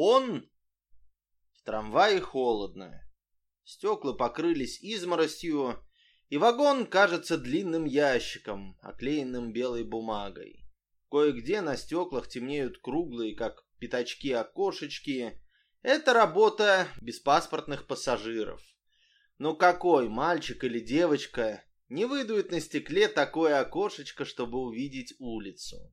Он... В трамвае холодно. Стекла покрылись изморостью, и вагон кажется длинным ящиком, оклеенным белой бумагой. Кое-где на стеклах темнеют круглые, как пятачки окошечки. Это работа беспаспортных пассажиров. Но какой мальчик или девочка не выдует на стекле такое окошечко, чтобы увидеть улицу?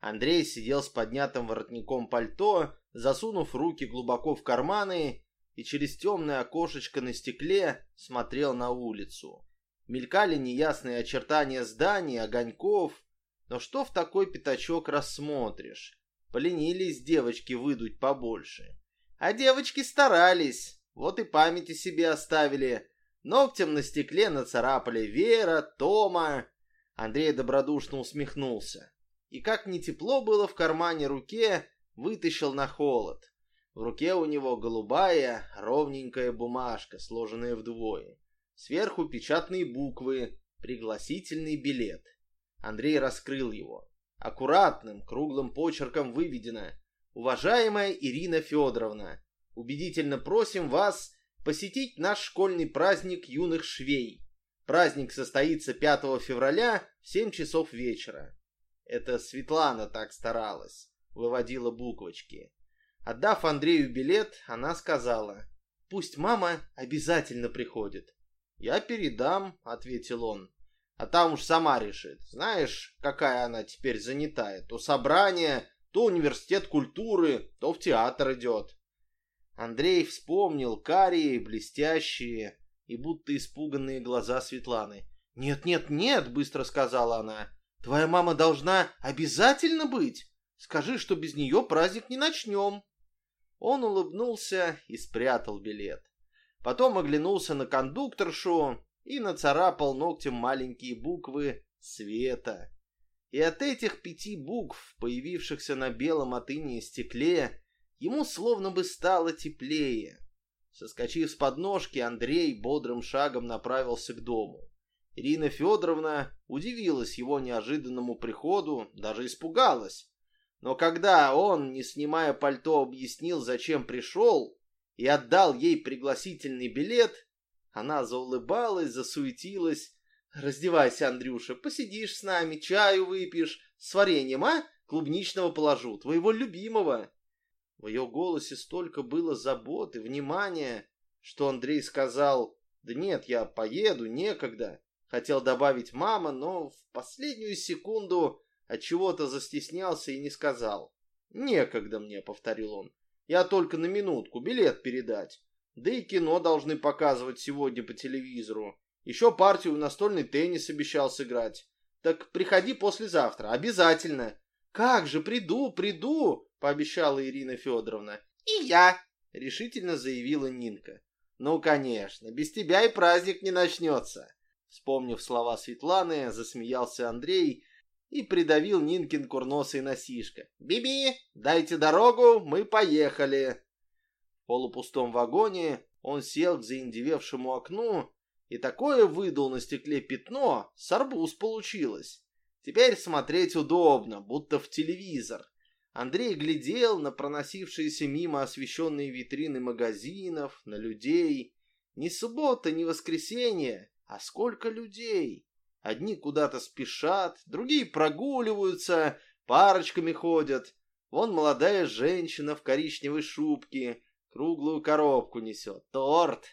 Андрей сидел с поднятым воротником пальто, засунув руки глубоко в карманы и через темное окошечко на стекле смотрел на улицу. Мелькали неясные очертания зданий, огоньков, но что в такой пятачок рассмотришь? Поленились девочки выдуть побольше. А девочки старались, вот и памяти себе оставили. Ногтем на стекле нацарапали Вера, Тома. Андрей добродушно усмехнулся. И как не тепло было в кармане руке, вытащил на холод. В руке у него голубая, ровненькая бумажка, сложенная вдвое. Сверху печатные буквы, пригласительный билет. Андрей раскрыл его. Аккуратным, круглым почерком выведено «Уважаемая Ирина Федоровна, убедительно просим вас посетить наш школьный праздник юных швей. Праздник состоится 5 февраля в 7 часов вечера». Это Светлана так старалась, выводила буквочки. Отдав Андрею билет, она сказала, «Пусть мама обязательно приходит». «Я передам», — ответил он. «А там уж сама решит. Знаешь, какая она теперь занятая. То собрание, то университет культуры, то в театр идет». Андрей вспомнил карие, блестящие и будто испуганные глаза Светланы. «Нет, нет, нет», — быстро сказала она. «Твоя мама должна обязательно быть. Скажи, что без нее праздник не начнем». Он улыбнулся и спрятал билет. Потом оглянулся на кондукторшу и нацарапал ногтем маленькие буквы «Света». И от этих пяти букв, появившихся на белом от стекле, ему словно бы стало теплее. Соскочив с подножки, Андрей бодрым шагом направился к дому. Ирина Федоровна удивилась его неожиданному приходу, даже испугалась. Но когда он, не снимая пальто, объяснил, зачем пришел, и отдал ей пригласительный билет, она заулыбалась, засуетилась. «Раздевайся, Андрюша, посидишь с нами, чаю выпьешь, с вареньем, а? Клубничного положу, твоего любимого». В ее голосе столько было заботы, внимания, что Андрей сказал, «Да нет, я поеду, некогда». Хотел добавить «мама», но в последнюю секунду от чего то застеснялся и не сказал. «Некогда мне», — повторил он. Я только на минутку, билет передать. Да и кино должны показывать сегодня по телевизору. Еще партию в настольный теннис обещал сыграть. Так приходи послезавтра, обязательно. Как же, приду, приду, пообещала Ирина Федоровна. И я, решительно заявила Нинка. Ну, конечно, без тебя и праздник не начнется. Вспомнив слова Светланы, засмеялся Андрей и придавил Нинкин курносый носишка. «Биби, дайте дорогу, мы поехали!» В полупустом вагоне он сел к заиндевевшему окну и такое выдал на стекле пятно, с арбуз получилось. Теперь смотреть удобно, будто в телевизор. Андрей глядел на проносившиеся мимо освещенные витрины магазинов, на людей. Ни суббота, ни воскресенье, а сколько людей! Одни куда-то спешат, другие прогуливаются, парочками ходят. Вон молодая женщина в коричневой шубке круглую коробку несет, торт.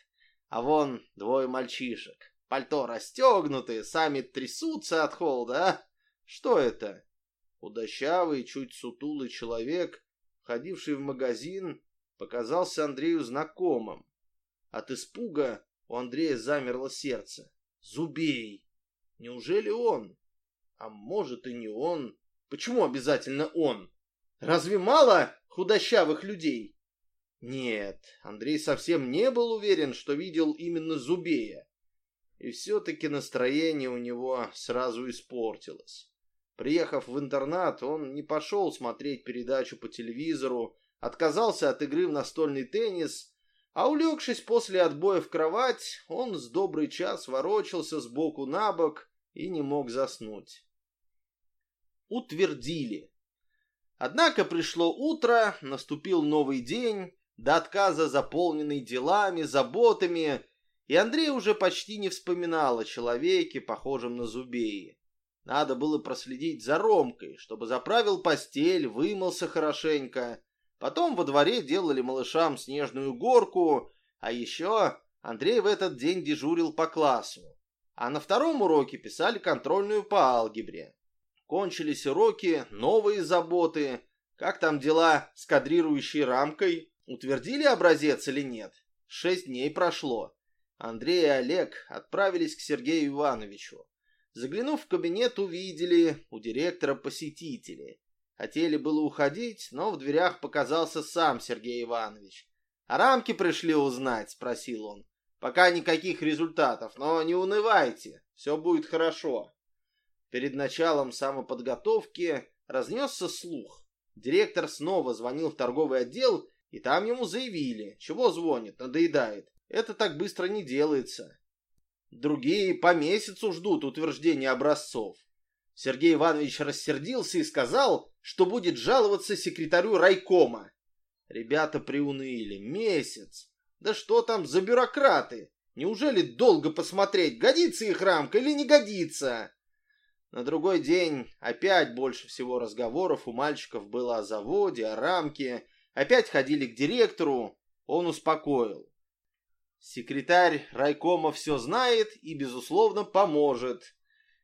А вон двое мальчишек, пальто расстегнутые, сами трясутся от холода, а? Что это? Худощавый, чуть сутулый человек, входивший в магазин, показался Андрею знакомым. От испуга у Андрея замерло сердце. Зубей! Неужели он? А может и не он. Почему обязательно он? Разве мало худощавых людей? Нет, Андрей совсем не был уверен, что видел именно Зубея. И все-таки настроение у него сразу испортилось. Приехав в интернат, он не пошел смотреть передачу по телевизору, отказался от игры в настольный теннис, а улегшись после отбоя в кровать, он с добрый час ворочался сбоку на бок и не мог заснуть. Утвердили. Однако пришло утро, наступил новый день, до отказа заполненный делами, заботами, и Андрей уже почти не вспоминал о человеке, похожем на Зубеи. Надо было проследить за Ромкой, чтобы заправил постель, вымылся хорошенько. Потом во дворе делали малышам снежную горку, а еще Андрей в этот день дежурил по классу. А на втором уроке писали контрольную по алгебре. Кончились уроки, новые заботы. Как там дела с кадрирующей рамкой? Утвердили образец или нет? Шесть дней прошло. Андрей и Олег отправились к Сергею Ивановичу. Заглянув в кабинет, увидели у директора посетители. Хотели было уходить, но в дверях показался сам Сергей Иванович. «А рамки пришли узнать?» – спросил он. «Пока никаких результатов, но не унывайте, все будет хорошо». Перед началом самоподготовки разнесся слух. Директор снова звонил в торговый отдел, и там ему заявили, чего звонит, надоедает. Это так быстро не делается. Другие по месяцу ждут утверждения образцов. Сергей Иванович рассердился и сказал, что будет жаловаться секретарю райкома. Ребята приуныли. Месяц. Да что там за бюрократы? Неужели долго посмотреть, годится их рамка или не годится? На другой день опять больше всего разговоров у мальчиков было о заводе, о рамке. Опять ходили к директору. Он успокоил. Секретарь райкома все знает и, безусловно, поможет.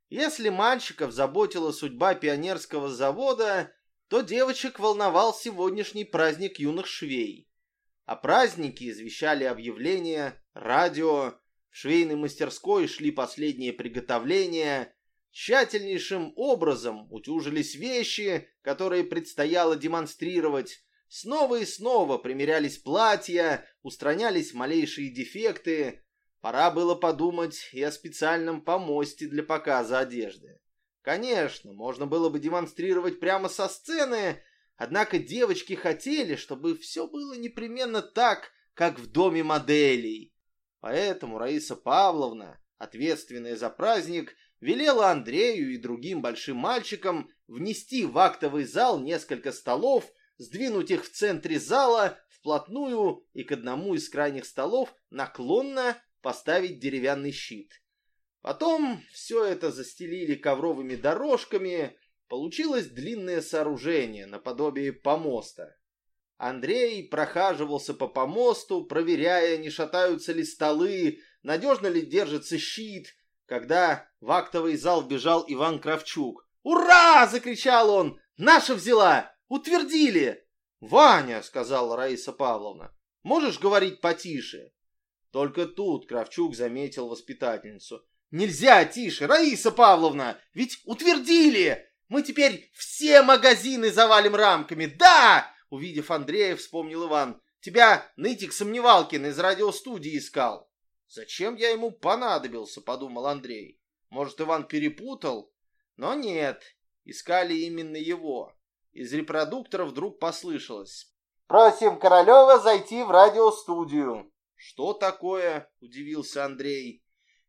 Если мальчиков заботила судьба пионерского завода, то девочек волновал сегодняшний праздник юных швей. О празднике извещали объявления, радио, в швейной мастерской шли последние приготовления, тщательнейшим образом утюжились вещи, которые предстояло демонстрировать, Снова и снова примерялись платья, устранялись малейшие дефекты. Пора было подумать и о специальном помосте для показа одежды. Конечно, можно было бы демонстрировать прямо со сцены, однако девочки хотели, чтобы все было непременно так, как в доме моделей. Поэтому Раиса Павловна, ответственная за праздник, велела Андрею и другим большим мальчикам внести в актовый зал несколько столов сдвинуть их в центре зала вплотную и к одному из крайних столов наклонно поставить деревянный щит. Потом все это застелили ковровыми дорожками, получилось длинное сооружение наподобие помоста. Андрей прохаживался по помосту, проверяя, не шатаются ли столы, надежно ли держится щит, когда в актовый зал бежал Иван Кравчук. «Ура!» — закричал он. «Наша взяла! Утвердили!» «Ваня!» — сказала Раиса Павловна. «Можешь говорить потише?» Только тут Кравчук заметил воспитательницу. «Нельзя тише, Раиса Павловна! Ведь утвердили! Мы теперь все магазины завалим рамками! Да!» Увидев Андрея, вспомнил Иван. «Тебя нытик Сомневалкин из радиостудии искал». «Зачем я ему понадобился?» — подумал Андрей. «Может, Иван перепутал?» Но нет, искали именно его. Из репродуктора вдруг послышалось. «Просим Королева зайти в радиостудию». «Что такое?» – удивился Андрей.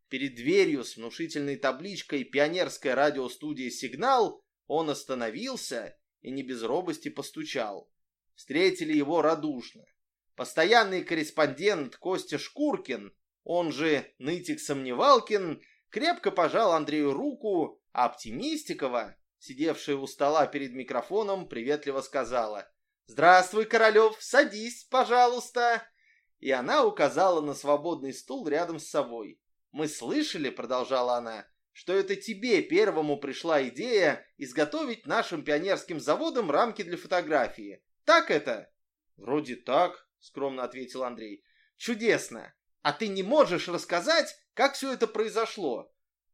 Перед дверью с внушительной табличкой «Пионерская радиостудия «Сигнал» он остановился и не без робости постучал. Встретили его радушно. Постоянный корреспондент Костя Шкуркин, он же Нытик Сомневалкин, крепко пожал Андрею руку, а Оптимистикова сидевшая у стола перед микрофоном, приветливо сказала «Здравствуй, Королев, садись, пожалуйста!» И она указала на свободный стул рядом с собой. «Мы слышали, — продолжала она, — что это тебе первому пришла идея изготовить нашим пионерским заводом рамки для фотографии. Так это?» «Вроде так», — скромно ответил Андрей. «Чудесно! А ты не можешь рассказать, как все это произошло?»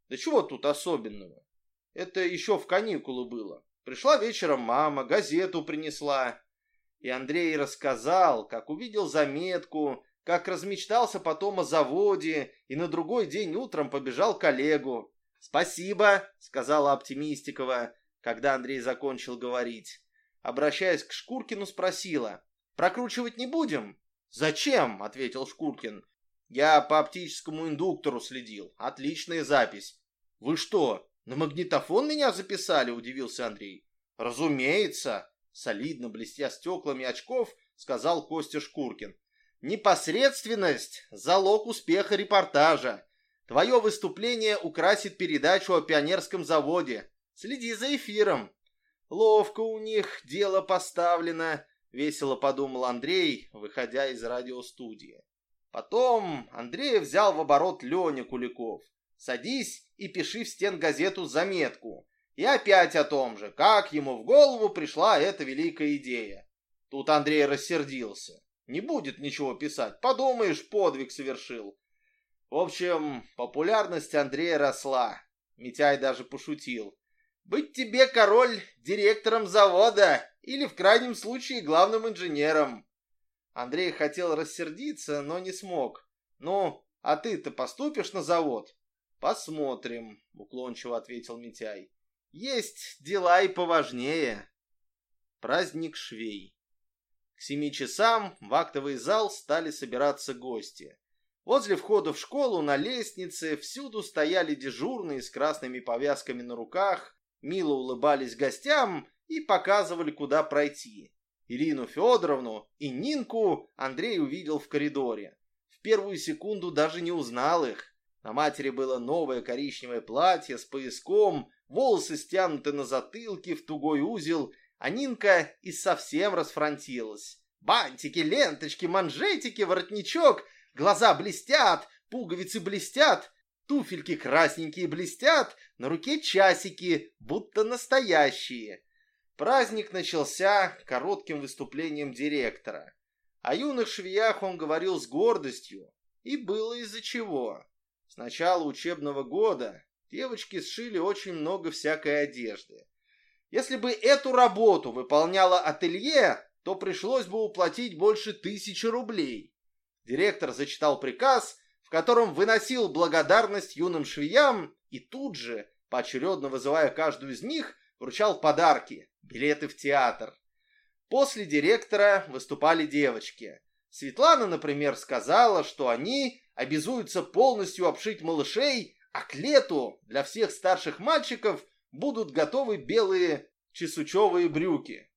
«Да чего тут особенного? Это еще в каникулы было. Пришла вечером мама, газету принесла. И Андрей рассказал, как увидел заметку, как размечтался потом о заводе и на другой день утром побежал к коллегу. «Спасибо», — сказала Оптимистикова, когда Андрей закончил говорить. Обращаясь к Шкуркину, спросила, «Прокручивать не будем?» «Зачем?» — ответил Шкуркин. «Я по оптическому индуктору следил. Отличная запись». «Вы что, «На магнитофон меня записали?» – удивился Андрей. «Разумеется. солидно блестя стеклами очков, сказал Костя Шкуркин. Непосредственность – залог успеха репортажа. Твое выступление украсит передачу о пионерском заводе. Следи за эфиром. Ловко у них дело поставлено, весело подумал Андрей, выходя из радиостудии. Потом Андрей взял в оборот Леня Куликов. Садись и пиши в стен газету заметку. И опять о том же, как ему в голову пришла эта великая идея. Тут Андрей рассердился. Не будет ничего писать, подумаешь, подвиг совершил. В общем, популярность Андрея росла. Митяй даже пошутил. Быть тебе, король, директором завода или, в крайнем случае, главным инженером. Андрей хотел рассердиться, но не смог. Ну, а ты-то поступишь на завод? «Посмотрим», — уклончиво ответил Митяй. «Есть дела и поважнее». Праздник швей. К семи часам в актовый зал стали собираться гости. Возле входа в школу на лестнице всюду стояли дежурные с красными повязками на руках, мило улыбались гостям и показывали, куда пройти. Ирину Федоровну и Нинку Андрей увидел в коридоре. В первую секунду даже не узнал их. На матери было новое коричневое платье с пояском, волосы стянуты на затылке в тугой узел, а Нинка и совсем расфронтилась. Бантики, ленточки, манжетики, воротничок, глаза блестят, пуговицы блестят, туфельки красненькие блестят, на руке часики, будто настоящие. Праздник начался коротким выступлением директора. О юных швеях он говорил с гордостью, и было из-за чего. С начала учебного года девочки сшили очень много всякой одежды. Если бы эту работу выполняло ателье, то пришлось бы уплатить больше тысячи рублей. Директор зачитал приказ, в котором выносил благодарность юным швеям и тут же, поочередно вызывая каждую из них, вручал подарки, билеты в театр. После директора выступали девочки. Светлана, например, сказала, что они обязуются полностью обшить малышей, а к лету для всех старших мальчиков будут готовы белые чесучевые брюки.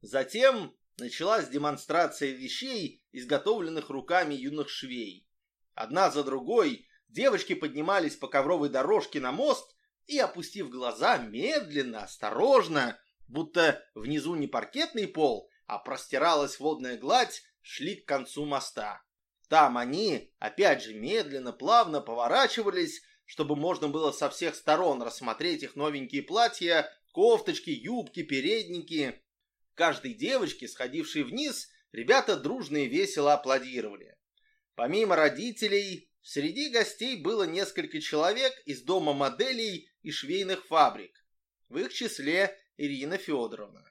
Затем началась демонстрация вещей, изготовленных руками юных швей. Одна за другой девочки поднимались по ковровой дорожке на мост и, опустив глаза, медленно, осторожно, будто внизу не паркетный пол, а простиралась водная гладь, шли к концу моста. Там они, опять же, медленно, плавно поворачивались, чтобы можно было со всех сторон рассмотреть их новенькие платья, кофточки, юбки, передники. Каждой девочке, сходившей вниз, ребята дружно и весело аплодировали. Помимо родителей, среди гостей было несколько человек из дома моделей и швейных фабрик. В их числе Ирина Федоровна.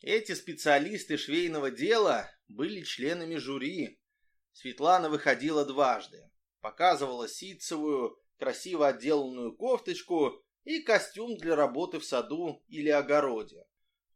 Эти специалисты швейного дела были членами жюри, Светлана выходила дважды. Показывала ситцевую, красиво отделанную кофточку и костюм для работы в саду или огороде.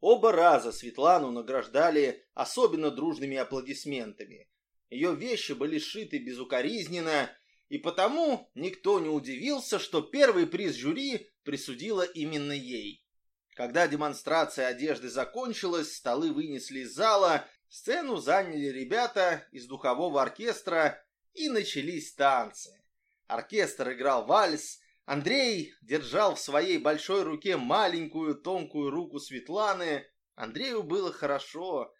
Оба раза Светлану награждали особенно дружными аплодисментами. Ее вещи были сшиты безукоризненно, и потому никто не удивился, что первый приз жюри присудила именно ей. Когда демонстрация одежды закончилась, столы вынесли из зала, Сцену заняли ребята из духового оркестра и начались танцы. Оркестр играл вальс, Андрей держал в своей большой руке маленькую тонкую руку Светланы. Андрею было хорошо.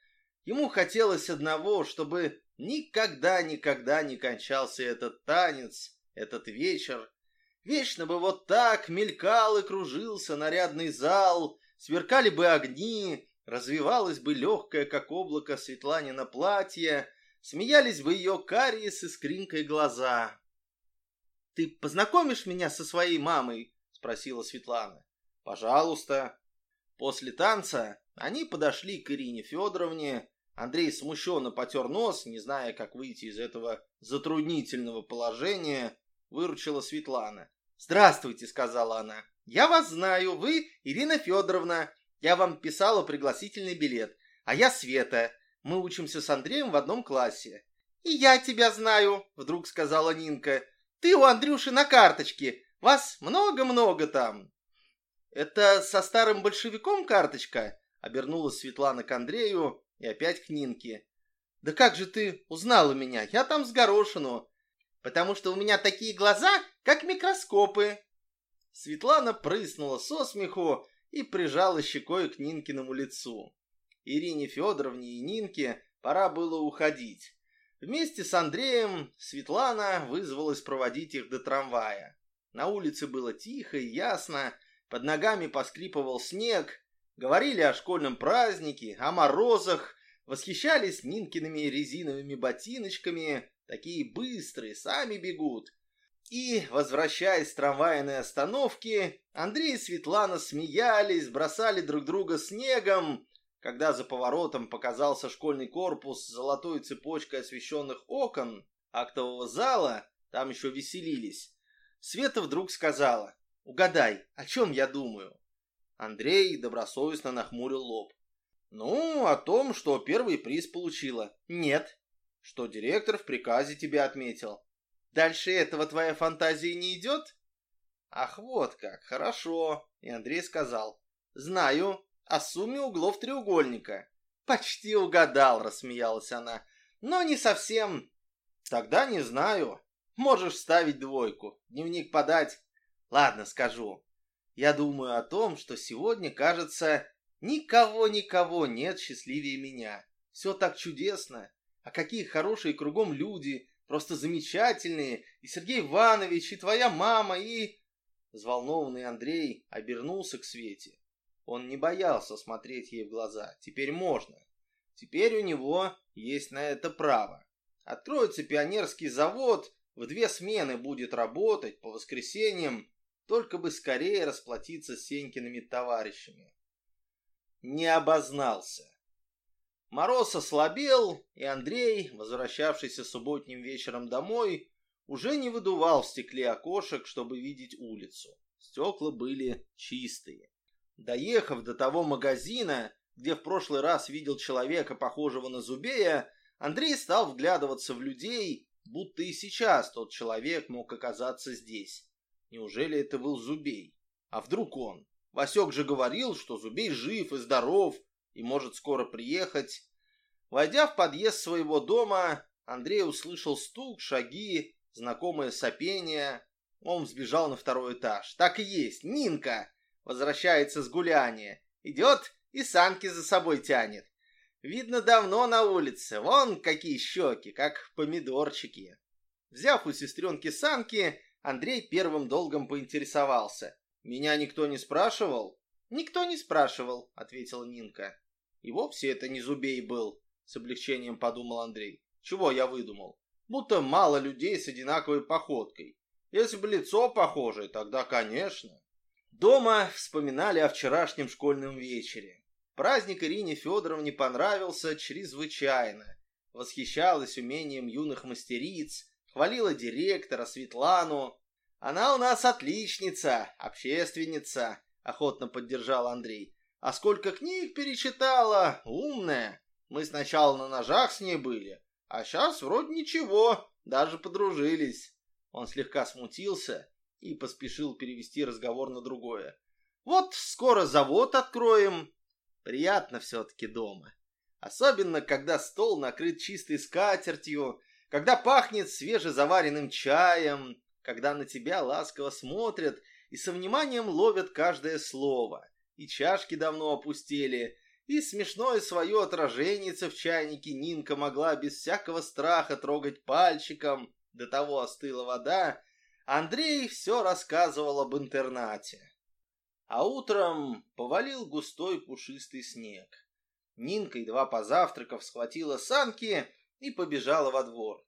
Ему хотелось одного, чтобы никогда-никогда не кончался этот танец, этот вечер. Вечно бы вот так мелькал и кружился нарядный зал, сверкали бы огни, развивалось бы легкое, как облако, Светланина платье, смеялись бы ее карие с искринкой глаза. «Ты познакомишь меня со своей мамой?» — спросила Светлана. «Пожалуйста». После танца они подошли к Ирине Федоровне. Андрей смущенно потер нос, не зная, как выйти из этого затруднительного положения, выручила Светлана. «Здравствуйте», — сказала она. «Я вас знаю, вы Ирина Федоровна. Я вам писала пригласительный билет. А я Света. Мы учимся с Андреем в одном классе. И я тебя знаю, вдруг сказала Нинка. Ты у Андрюши на карточке. Вас много-много там. Это со старым большевиком карточка? Обернулась Светлана к Андрею и опять к Нинке. «Да как же ты узнала меня? Я там с горошину. Потому что у меня такие глаза, как микроскопы». Светлана прыснула со смеху и прижала щекой к Нинкиному лицу. Ирине Федоровне и Нинке пора было уходить. Вместе с Андреем Светлана вызвалась проводить их до трамвая. На улице было тихо и ясно, под ногами поскрипывал снег, говорили о школьном празднике, о морозах, восхищались Нинкиными резиновыми ботиночками, такие быстрые, сами бегут. И, возвращаясь с трамвайной остановки, Андрей и Светлана смеялись, бросали друг друга снегом, когда за поворотом показался школьный корпус с золотой цепочкой освещенных окон актового зала, там еще веселились. Света вдруг сказала, «Угадай, о чем я думаю?» Андрей добросовестно нахмурил лоб. «Ну, о том, что первый приз получила». «Нет». «Что директор в приказе тебя отметил». «Дальше этого твоя фантазия не идет?» «Ах, вот как, хорошо». И Андрей сказал, «Знаю, о сумме углов треугольника. Почти угадал, рассмеялась она. Но не совсем. Тогда не знаю. Можешь ставить двойку. Дневник подать. Ладно, скажу. Я думаю о том, что сегодня, кажется, никого-никого нет счастливее меня. Все так чудесно. А какие хорошие кругом люди, просто замечательные. И Сергей Иванович, и твоя мама, и... Взволнованный Андрей обернулся к Свете. Он не боялся смотреть ей в глаза. Теперь можно. Теперь у него есть на это право. Откроется пионерский завод, в две смены будет работать по воскресеньям, только бы скорее расплатиться с Сенькиными товарищами. Не обознался. Мороз ослабел, и Андрей, возвращавшийся субботним вечером домой, уже не выдувал в стекле окошек, чтобы видеть улицу. Стекла были чистые. Доехав до того магазина, где в прошлый раз видел человека, похожего на Зубея, Андрей стал вглядываться в людей, будто и сейчас тот человек мог оказаться здесь. Неужели это был Зубей? А вдруг он? Васек же говорил, что Зубей жив и здоров и может скоро приехать. Войдя в подъезд своего дома, Андрей услышал стук, шаги, знакомое сопение. Он взбежал на второй этаж. Так и есть, Нинка! Возвращается с гуляния. Идет и санки за собой тянет. Видно, давно на улице. Вон какие щеки, как помидорчики. Взяв у сестренки санки, Андрей первым долгом поинтересовался. «Меня никто не спрашивал?» «Никто не спрашивал», — ответила Нинка. «И вовсе это не Зубей был», — с облегчением подумал Андрей. «Чего я выдумал? Будто мало людей с одинаковой походкой. Если бы лицо похожее, тогда, конечно». Дома вспоминали о вчерашнем школьном вечере. Праздник Ирине Федоровне понравился чрезвычайно. Восхищалась умением юных мастериц, хвалила директора Светлану. «Она у нас отличница, общественница», — охотно поддержал Андрей. «А сколько книг перечитала, умная. Мы сначала на ножах с ней были, а сейчас вроде ничего, даже подружились». Он слегка смутился и поспешил перевести разговор на другое. «Вот скоро завод откроем. Приятно все-таки дома. Особенно, когда стол накрыт чистой скатертью, когда пахнет свежезаваренным чаем, когда на тебя ласково смотрят и со вниманием ловят каждое слово. И чашки давно опустели, и смешное свое отражение в чайнике Нинка могла без всякого страха трогать пальчиком, до того остыла вода, Андрей все рассказывал об интернате. А утром повалил густой пушистый снег. Нинка, едва позавтракав, схватила санки и побежала во двор.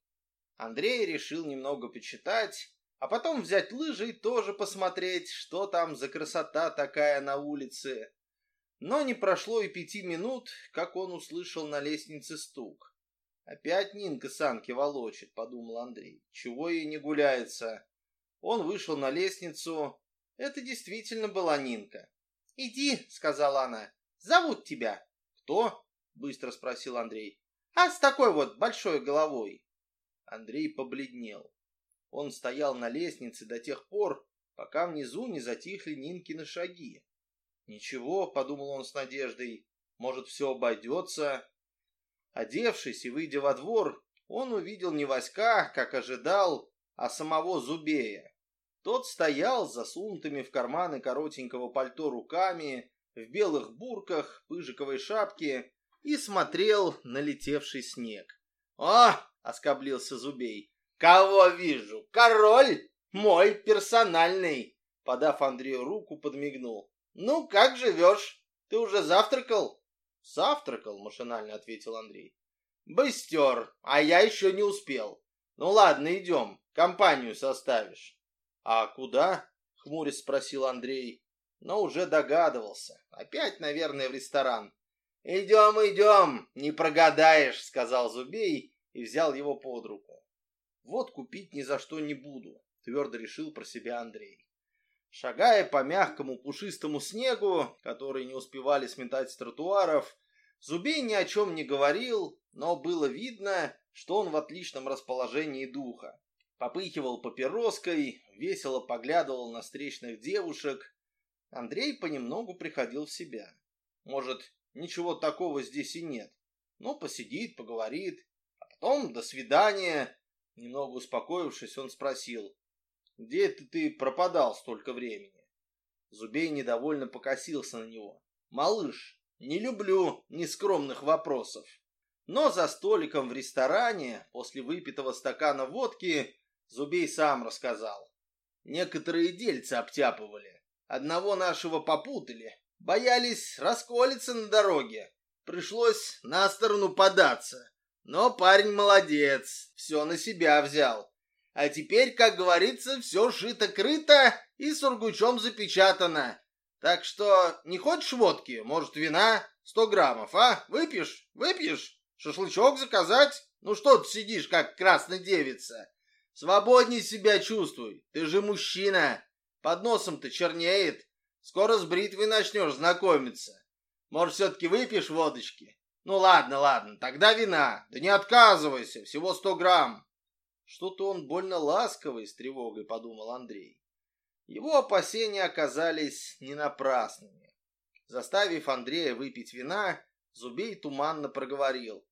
Андрей решил немного почитать, а потом взять лыжи и тоже посмотреть, что там за красота такая на улице. Но не прошло и пяти минут, как он услышал на лестнице стук. «Опять Нинка санки волочит», — подумал Андрей. «Чего ей не гуляется?» Он вышел на лестницу. Это действительно была Нинка. «Иди», — сказала она, — «зовут тебя». «Кто?» — быстро спросил Андрей. «А с такой вот большой головой». Андрей побледнел. Он стоял на лестнице до тех пор, пока внизу не затихли Нинкины шаги. «Ничего», — подумал он с надеждой, Может, все обойдется. Одевшись и выйдя во двор, он увидел не Васька, как ожидал, а самого Зубея. Тот стоял с засунутыми в карманы коротенького пальто руками, в белых бурках, пыжиковой шапке и смотрел на летевший снег. «О!» — оскоблился Зубей. «Кого вижу? Король! Мой персональный!» Подав Андрею руку, подмигнул. «Ну, как живешь? Ты уже завтракал?» «Завтракал», — машинально ответил Андрей. «Быстер, а я еще не успел. Ну ладно, идем, компанию составишь». «А куда?» — хмурясь спросил Андрей, но уже догадывался. Опять, наверное, в ресторан. «Идем, идем, не прогадаешь», — сказал Зубей и взял его под руку. «Вот купить ни за что не буду», — твердо решил про себя Андрей. Шагая по мягкому пушистому снегу, который не успевали сметать с тротуаров, Зубей ни о чем не говорил, но было видно, что он в отличном расположении духа. Попыхивал папироской, весело поглядывал на встречных девушек. Андрей понемногу приходил в себя. Может, ничего такого здесь и нет. Но посидит, поговорит, а потом до свидания. Немного успокоившись, он спросил, где это ты пропадал столько времени? Зубей недовольно покосился на него. Малыш, не люблю нескромных вопросов. Но за столиком в ресторане, после выпитого стакана водки, Зубей сам рассказал. Некоторые дельцы обтяпывали. Одного нашего попутали. Боялись расколиться на дороге. Пришлось на сторону податься. Но парень молодец, все на себя взял. А теперь, как говорится, все шито-крыто и сургучом запечатано. Так что не хочешь водки? Может, вина? Сто граммов, а? Выпьешь? Выпьешь? Шашлычок заказать? Ну что ты сидишь, как красная девица? Свободней себя чувствуй. Ты же мужчина. Под носом-то чернеет. Скоро с бритвой начнешь знакомиться. Может, все-таки выпьешь водочки? Ну ладно, ладно, тогда вина. Да не отказывайся, всего сто грамм. Что-то он больно ласковый, с тревогой подумал Андрей. Его опасения оказались не напрасными. Заставив Андрея выпить вина, Зубей туманно проговорил.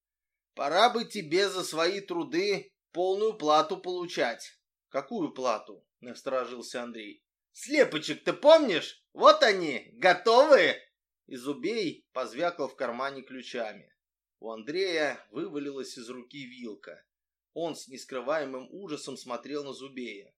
«Пора бы тебе за свои труды полную плату получать». «Какую плату?» — насторожился Андрей. «Слепочек ты помнишь? Вот они, готовы!» И Зубей позвякал в кармане ключами. У Андрея вывалилась из руки вилка. Он с нескрываемым ужасом смотрел на Зубея.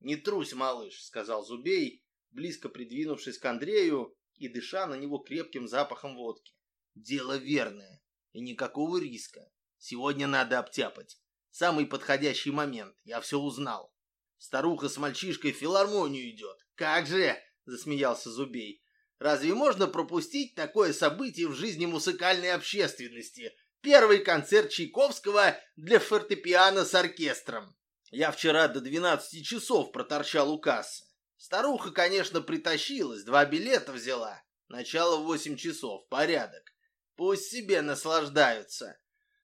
«Не трусь, малыш», — сказал Зубей, близко придвинувшись к Андрею и дыша на него крепким запахом водки. «Дело верное, и никакого риска. Сегодня надо обтяпать. Самый подходящий момент, я все узнал. Старуха с мальчишкой в филармонию идет. Как же!» — засмеялся Зубей. «Разве можно пропустить такое событие в жизни музыкальной общественности?» Первый концерт Чайковского для фортепиано с оркестром. Я вчера до 12 часов проторчал у кассы. Старуха, конечно, притащилась, два билета взяла. Начало в 8 часов, порядок. Пусть себе наслаждаются.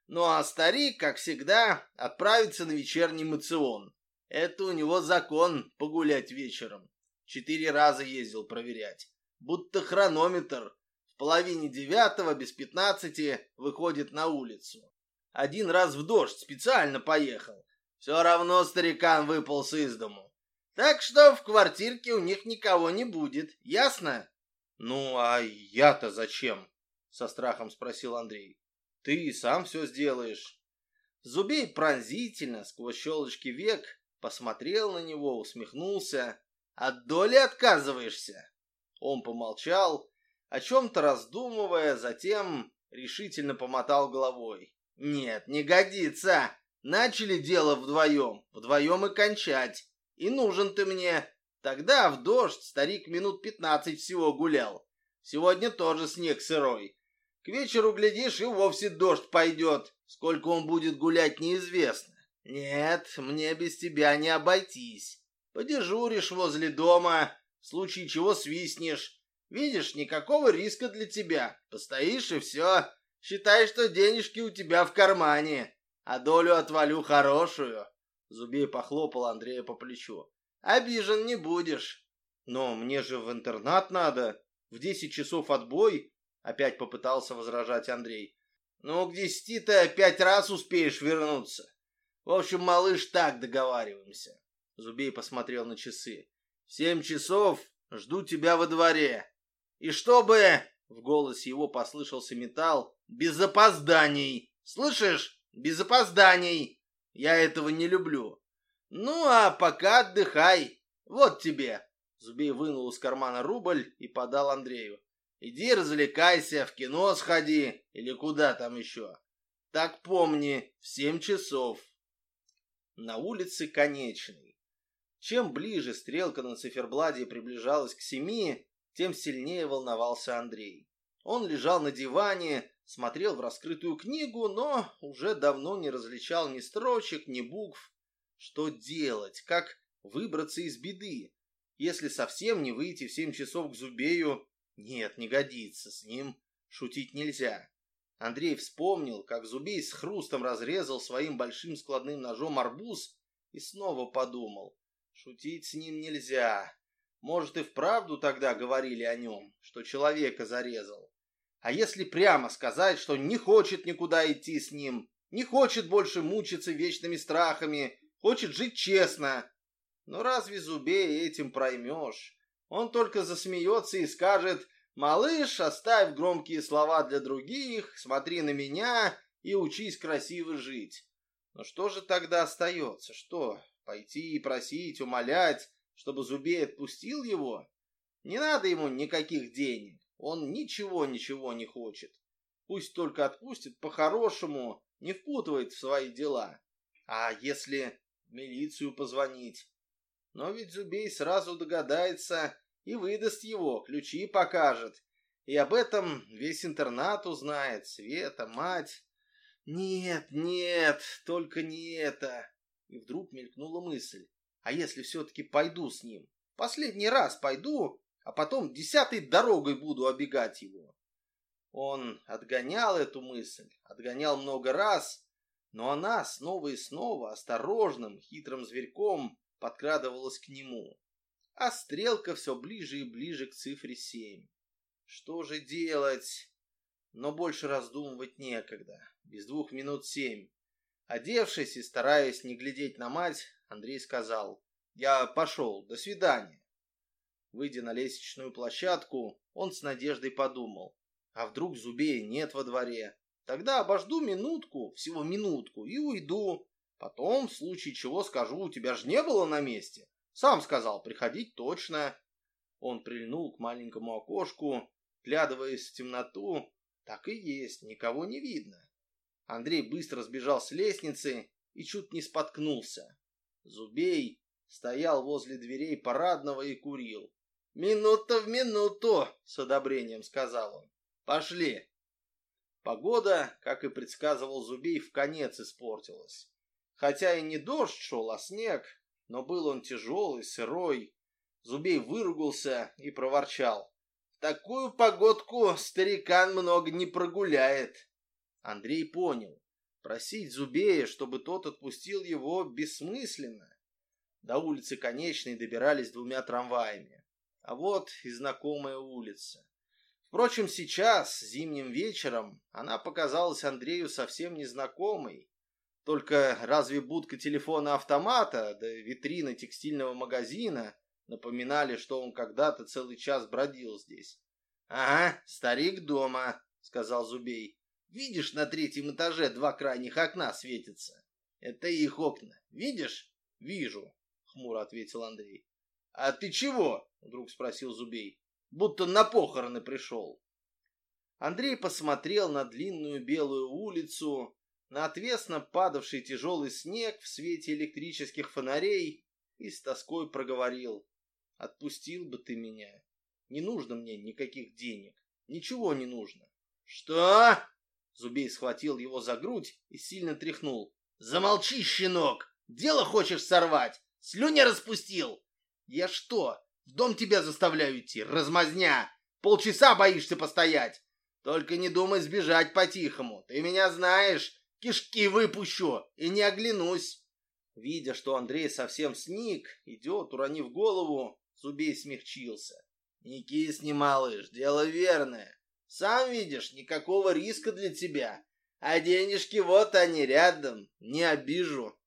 Ну а старик, как всегда, отправится на вечерний мацион. Это у него закон погулять вечером. Четыре раза ездил проверять. Будто хронометр в половине девятого без пятнадцати выходит на улицу. Один раз в дождь специально поехал. Все равно старикан выполз из дому. Так что в квартирке у них никого не будет, ясно? Ну, а я-то зачем? Со страхом спросил Андрей. Ты и сам все сделаешь. Зубей пронзительно, сквозь щелочки век, посмотрел на него, усмехнулся. От доли отказываешься? Он помолчал, о чем-то раздумывая, затем решительно помотал головой. «Нет, не годится. Начали дело вдвоем, вдвоем и кончать. И нужен ты мне. Тогда в дождь старик минут пятнадцать всего гулял. Сегодня тоже снег сырой. К вечеру, глядишь, и вовсе дождь пойдет. Сколько он будет гулять, неизвестно. Нет, мне без тебя не обойтись. Подежуришь возле дома, в случае чего свистнешь. Видишь, никакого риска для тебя. Постоишь и все. Считай, что денежки у тебя в кармане. А долю отвалю хорошую. Зубей похлопал Андрея по плечу. Обижен не будешь. Но мне же в интернат надо. В десять часов отбой. Опять попытался возражать Андрей. Ну, к десяти-то пять раз успеешь вернуться. В общем, малыш, так договариваемся. Зубей посмотрел на часы. семь часов жду тебя во дворе. И чтобы... В голосе его послышался металл. Без опозданий. Слышишь? Без опозданий. Я этого не люблю. Ну, а пока отдыхай. Вот тебе. Зубей вынул из кармана рубль и подал Андрею. Иди развлекайся, в кино сходи или куда там еще. Так помни, в семь часов. На улице Конечной. Чем ближе стрелка на циферблате приближалась к семи, тем сильнее волновался Андрей. Он лежал на диване, смотрел в раскрытую книгу, но уже давно не различал ни строчек, ни букв. Что делать? Как выбраться из беды? Если совсем не выйти в семь часов к Зубею, нет, не годится, с ним шутить нельзя. Андрей вспомнил, как Зубей с хрустом разрезал своим большим складным ножом арбуз и снова подумал, шутить с ним нельзя. Может и вправду тогда говорили о нем, что человека зарезал. А если прямо сказать, что не хочет никуда идти с ним, не хочет больше мучиться вечными страхами, хочет жить честно? Но разве Зубей этим проймешь? Он только засмеется и скажет «Малыш, оставь громкие слова для других, смотри на меня и учись красиво жить». Но что же тогда остается? Что, пойти и просить, умолять, чтобы Зубей отпустил его? Не надо ему никаких денег, он ничего-ничего не хочет. Пусть только отпустит по-хорошему, не впутывает в свои дела. А если в милицию позвонить? Но ведь Зубей сразу догадается и выдаст его, ключи покажет. И об этом весь интернат узнает, Света, мать. Нет, нет, только не это. И вдруг мелькнула мысль. А если все-таки пойду с ним? Последний раз пойду, а потом десятой дорогой буду обегать его. Он отгонял эту мысль, отгонял много раз, но она снова и снова осторожным, хитрым зверьком подкрадывалась к нему а стрелка все ближе и ближе к цифре семь. Что же делать? Но больше раздумывать некогда. Без двух минут семь. Одевшись и стараясь не глядеть на мать, Андрей сказал, «Я пошел, до свидания». Выйдя на лестничную площадку, он с надеждой подумал, а вдруг Зубея нет во дворе? Тогда обожду минутку, всего минутку, и уйду. Потом, в случае чего, скажу, у тебя же не было на месте. Сам сказал, приходить точно. Он прильнул к маленькому окошку, глядываясь в темноту. Так и есть, никого не видно. Андрей быстро сбежал с лестницы и чуть не споткнулся. Зубей стоял возле дверей парадного и курил. «Минута в минуту!» — с одобрением сказал он. «Пошли!» Погода, как и предсказывал Зубей, в конец испортилась. Хотя и не дождь шел, а снег, но был он тяжелый, сырой. Зубей выругался и проворчал. В такую погодку старикан много не прогуляет. Андрей понял. Просить Зубея, чтобы тот отпустил его, бессмысленно. До улицы Конечной добирались двумя трамваями. А вот и знакомая улица. Впрочем, сейчас, зимним вечером, она показалась Андрею совсем незнакомой. Только разве будка телефона-автомата, да витрина текстильного магазина напоминали, что он когда-то целый час бродил здесь? «Ага, старик дома», — сказал Зубей. «Видишь, на третьем этаже два крайних окна светятся. Это их окна. Видишь?» «Вижу», — хмуро ответил Андрей. «А ты чего?» — вдруг спросил Зубей. «Будто на похороны пришел». Андрей посмотрел на длинную белую улицу, на отвесно падавший тяжелый снег в свете электрических фонарей и с тоской проговорил. «Отпустил бы ты меня. Не нужно мне никаких денег. Ничего не нужно». «Что?» Зубей схватил его за грудь и сильно тряхнул. «Замолчи, щенок! Дело хочешь сорвать? Слюня распустил? Я что, в дом тебя заставляю идти? Размазня! Полчаса боишься постоять? Только не думай сбежать по-тихому. Ты меня знаешь, Кишки выпущу и не оглянусь. Видя, что Андрей совсем сник, идет, уронив голову, Зубей смягчился. Не кисни, малыш, дело верное. Сам видишь, никакого риска для тебя. А денежки вот они рядом, не обижу.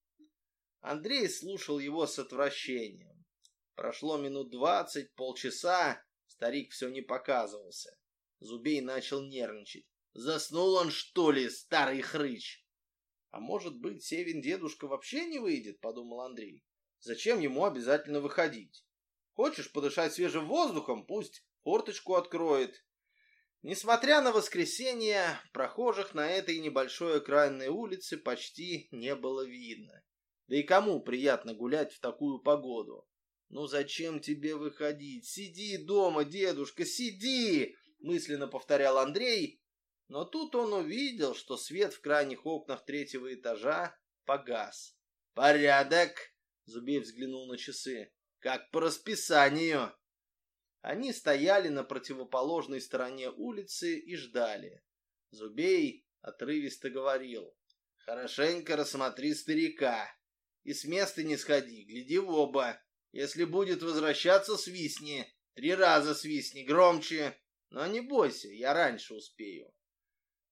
Андрей слушал его с отвращением. Прошло минут двадцать, полчаса, старик все не показывался. Зубей начал нервничать. Заснул он, что ли, старый хрыч? А может быть, Севин дедушка вообще не выйдет, подумал Андрей. Зачем ему обязательно выходить? Хочешь подышать свежим воздухом, пусть форточку откроет. Несмотря на воскресенье, прохожих на этой небольшой окраинной улице почти не было видно. Да и кому приятно гулять в такую погоду? Ну зачем тебе выходить? Сиди дома, дедушка, сиди! Мысленно повторял Андрей, но тут он увидел, что свет в крайних окнах третьего этажа погас. «Порядок!» — Зубей взглянул на часы. «Как по расписанию!» Они стояли на противоположной стороне улицы и ждали. Зубей отрывисто говорил. «Хорошенько рассмотри старика. И с места не сходи, гляди в оба. Если будет возвращаться, свистни. Три раза свистни, громче. Но не бойся, я раньше успею».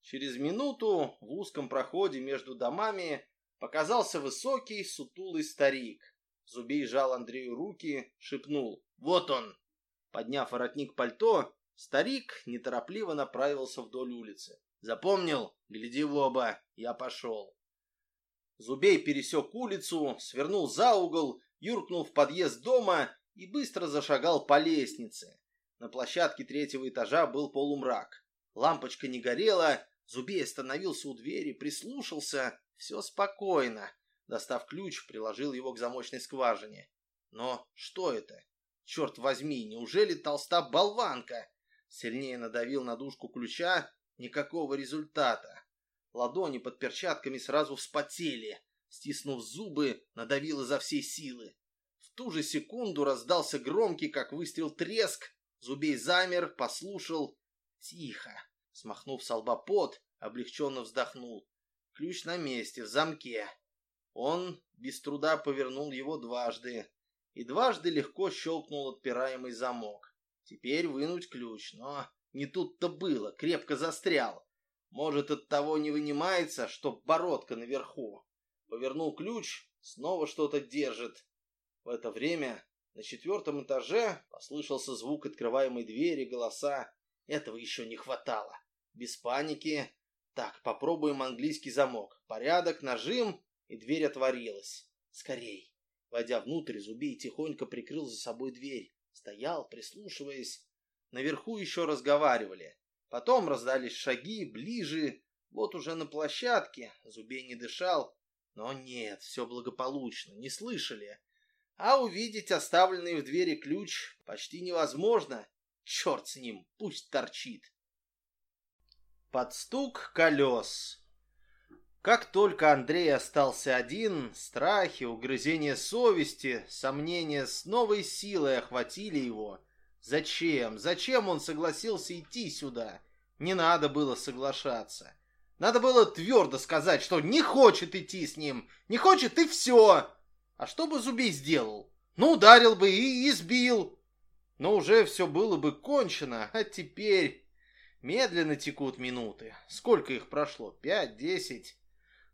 Через минуту в узком проходе между домами показался высокий, сутулый старик. Зубей жал Андрею руки, шепнул «Вот он!». Подняв воротник пальто, старик неторопливо направился вдоль улицы. «Запомнил? Гляди в оба, я пошел». Зубей пересек улицу, свернул за угол, юркнул в подъезд дома и быстро зашагал по лестнице. На площадке третьего этажа был полумрак. Лампочка не горела, Зубей остановился у двери, прислушался. Все спокойно. Достав ключ, приложил его к замочной скважине. Но что это? Черт возьми, неужели толста болванка? Сильнее надавил на дужку ключа. Никакого результата. Ладони под перчатками сразу вспотели. Стиснув зубы, надавил изо всей силы. В ту же секунду раздался громкий, как выстрел, треск. Зубей замер, послушал. Тихо. Смахнув с лба пот, облегченно вздохнул. Ключ на месте, в замке. Он без труда повернул его дважды. И дважды легко щелкнул отпираемый замок. Теперь вынуть ключ, но не тут-то было, крепко застрял. Может, от того не вынимается, что бородка наверху. Повернул ключ, снова что-то держит. В это время на четвертом этаже послышался звук открываемой двери, голоса. Этого еще не хватало без паники. Так, попробуем английский замок. Порядок, нажим, и дверь отворилась. Скорей. Войдя внутрь, Зубей тихонько прикрыл за собой дверь. Стоял, прислушиваясь. Наверху еще разговаривали. Потом раздались шаги, ближе. Вот уже на площадке. Зубей не дышал. Но нет, все благополучно, не слышали. А увидеть оставленный в двери ключ почти невозможно. Черт с ним, пусть торчит под стук колес. Как только Андрей остался один, страхи, угрызения совести, сомнения с новой силой охватили его. Зачем? Зачем он согласился идти сюда? Не надо было соглашаться. Надо было твердо сказать, что не хочет идти с ним. Не хочет и все. А что бы Зубей сделал? Ну, ударил бы и избил. Но уже все было бы кончено, а теперь... Медленно текут минуты. Сколько их прошло? Пять, десять.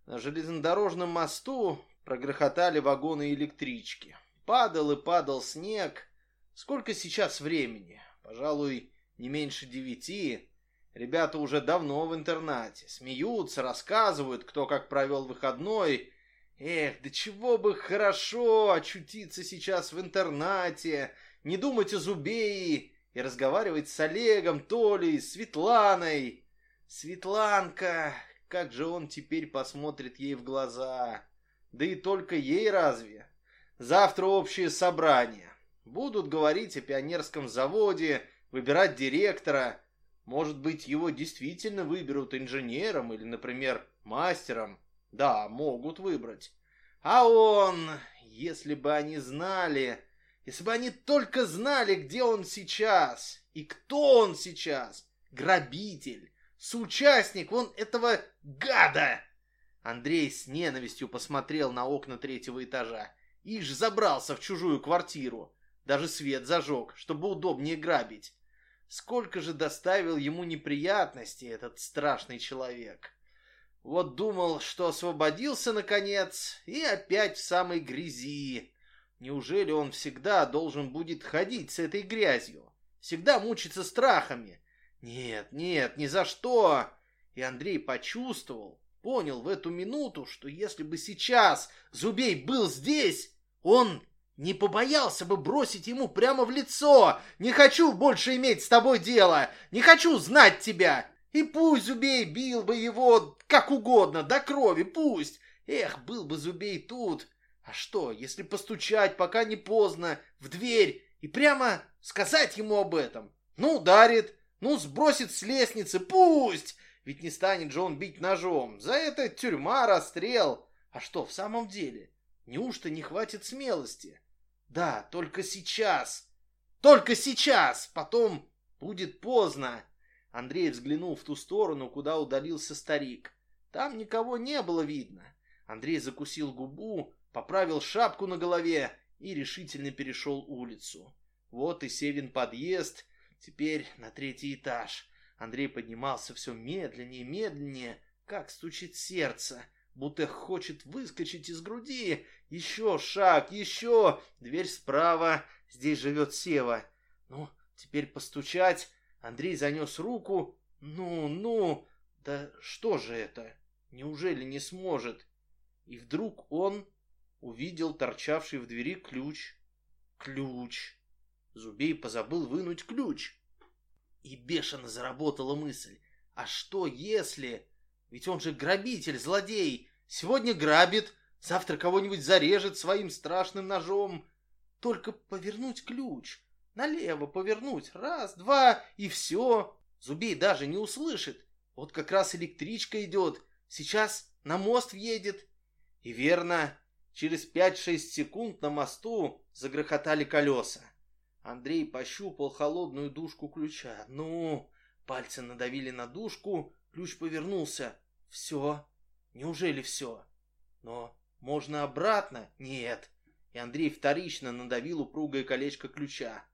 На железнодорожном мосту прогрохотали вагоны электрички. Падал и падал снег. Сколько сейчас времени? Пожалуй, не меньше девяти. Ребята уже давно в интернате. Смеются, рассказывают, кто как провел выходной. Эх, да чего бы хорошо очутиться сейчас в интернате, не думать о Зубее и разговаривать с Олегом, Толей, Светланой. Светланка, как же он теперь посмотрит ей в глаза? Да и только ей разве? Завтра общее собрание. Будут говорить о пионерском заводе, выбирать директора. Может быть, его действительно выберут инженером или, например, мастером. Да, могут выбрать. А он, если бы они знали... Если бы они только знали, где он сейчас и кто он сейчас. Грабитель, соучастник вон этого гада. Андрей с ненавистью посмотрел на окна третьего этажа. Ишь забрался в чужую квартиру. Даже свет зажег, чтобы удобнее грабить. Сколько же доставил ему неприятностей этот страшный человек. Вот думал, что освободился наконец, и опять в самой грязи. Неужели он всегда должен будет ходить с этой грязью? Всегда мучиться страхами? Нет, нет, ни за что. И Андрей почувствовал, понял в эту минуту, что если бы сейчас Зубей был здесь, он не побоялся бы бросить ему прямо в лицо. Не хочу больше иметь с тобой дело. Не хочу знать тебя. И пусть Зубей бил бы его как угодно, до крови, пусть. Эх, был бы Зубей тут. А что, если постучать, пока не поздно, в дверь и прямо сказать ему об этом? Ну, ударит, ну, сбросит с лестницы, пусть. Ведь не станет же он бить ножом. За это тюрьма, расстрел. А что, в самом деле? Неужто не хватит смелости? Да, только сейчас. Только сейчас. Потом будет поздно. Андрей взглянул в ту сторону, куда удалился старик. Там никого не было видно. Андрей закусил губу, поправил шапку на голове и решительно перешел улицу. Вот и Севин подъезд, теперь на третий этаж. Андрей поднимался все медленнее, медленнее, как стучит сердце, будто хочет выскочить из груди. Еще шаг, еще, дверь справа, здесь живет Сева. Ну, теперь постучать, Андрей занес руку. Ну, ну, да что же это? Неужели не сможет? И вдруг он увидел торчавший в двери ключ. Ключ. Зубей позабыл вынуть ключ. И бешено заработала мысль. А что если... Ведь он же грабитель, злодей. Сегодня грабит, завтра кого-нибудь зарежет своим страшным ножом. Только повернуть ключ. Налево повернуть. Раз, два, и все. Зубей даже не услышит. Вот как раз электричка идет. Сейчас на мост въедет. И верно, через пять-шесть секунд на мосту загрохотали колеса. Андрей пощупал холодную дужку ключа. Ну, пальцы надавили на дужку, ключ повернулся. Все. Неужели все? Но можно обратно? Нет. И Андрей вторично надавил упругое колечко ключа.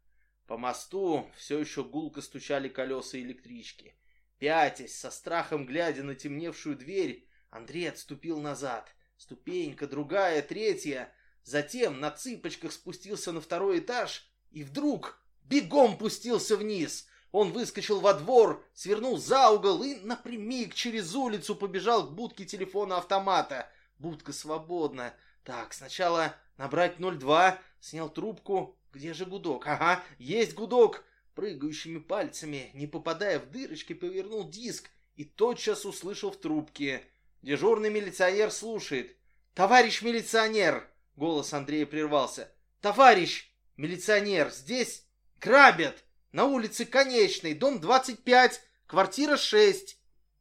По мосту все еще гулко стучали колеса электрички. Пятясь, со страхом глядя на темневшую дверь, Андрей отступил назад. Ступенька, другая, третья. Затем на цыпочках спустился на второй этаж и вдруг бегом пустился вниз. Он выскочил во двор, свернул за угол и напрямик через улицу побежал к будке телефона автомата. Будка свободна. Так, сначала набрать 02, снял трубку, где же гудок? Ага, есть гудок. Прыгающими пальцами, не попадая в дырочки, повернул диск и тотчас услышал в трубке. Дежурный милиционер слушает. «Товарищ милиционер!» Голос Андрея прервался. «Товарищ милиционер, здесь грабят! На улице Конечной, дом 25, квартира 6».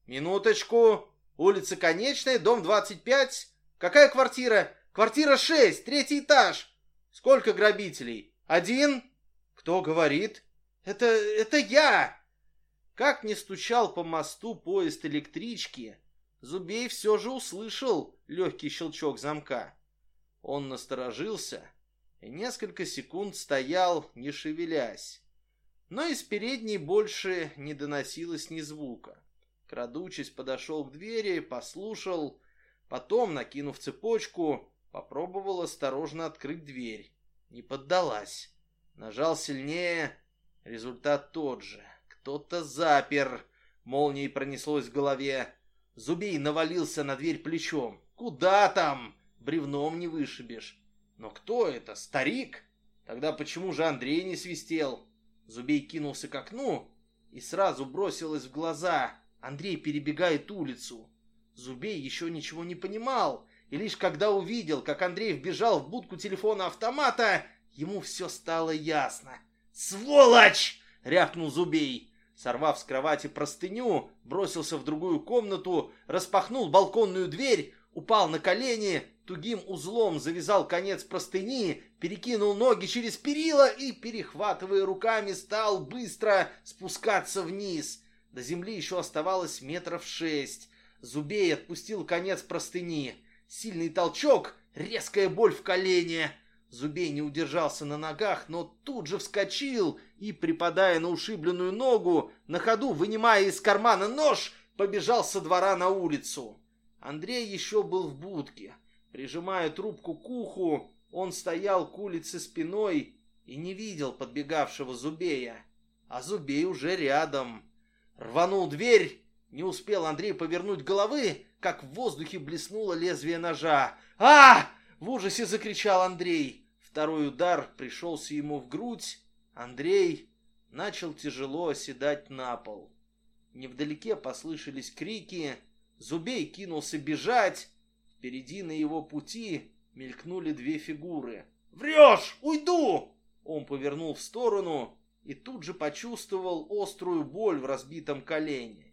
«Минуточку. Улица Конечная, дом 25. Какая квартира?» «Квартира 6, третий этаж. Сколько грабителей?» «Один?» «Кто говорит?» «Это... это я!» Как не стучал по мосту поезд электрички, Зубей все же услышал легкий щелчок замка. Он насторожился и несколько секунд стоял, не шевелясь. Но из передней больше не доносилось ни звука. Крадучись, подошел к двери, послушал, потом, накинув цепочку, попробовал осторожно открыть дверь. Не поддалась. Нажал сильнее. Результат тот же. Кто-то запер. Молнией пронеслось в голове. Зубей навалился на дверь плечом. Куда там? Бревном не вышибешь. Но кто это? Старик? Тогда почему же Андрей не свистел? Зубей кинулся к окну и сразу бросилось в глаза. Андрей перебегает улицу. Зубей еще ничего не понимал, и лишь когда увидел, как Андрей вбежал в будку телефона автомата, Ему все стало ясно. «Сволочь!» — рявкнул Зубей. Сорвав с кровати простыню, бросился в другую комнату, распахнул балконную дверь, упал на колени, тугим узлом завязал конец простыни, перекинул ноги через перила и, перехватывая руками, стал быстро спускаться вниз. До земли еще оставалось метров шесть. Зубей отпустил конец простыни. Сильный толчок, резкая боль в колене. Зубей не удержался на ногах, но тут же вскочил и, припадая на ушибленную ногу, на ходу, вынимая из кармана нож, побежал со двора на улицу. Андрей еще был в будке. Прижимая трубку к уху, он стоял к улице спиной и не видел подбегавшего Зубея. А Зубей уже рядом. Рванул дверь, не успел Андрей повернуть головы, как в воздухе блеснуло лезвие ножа. а В ужасе закричал Андрей. Второй удар пришелся ему в грудь. Андрей начал тяжело оседать на пол. Невдалеке послышались крики. Зубей кинулся бежать. Впереди на его пути мелькнули две фигуры. «Врешь! Уйду!» Он повернул в сторону и тут же почувствовал острую боль в разбитом колене.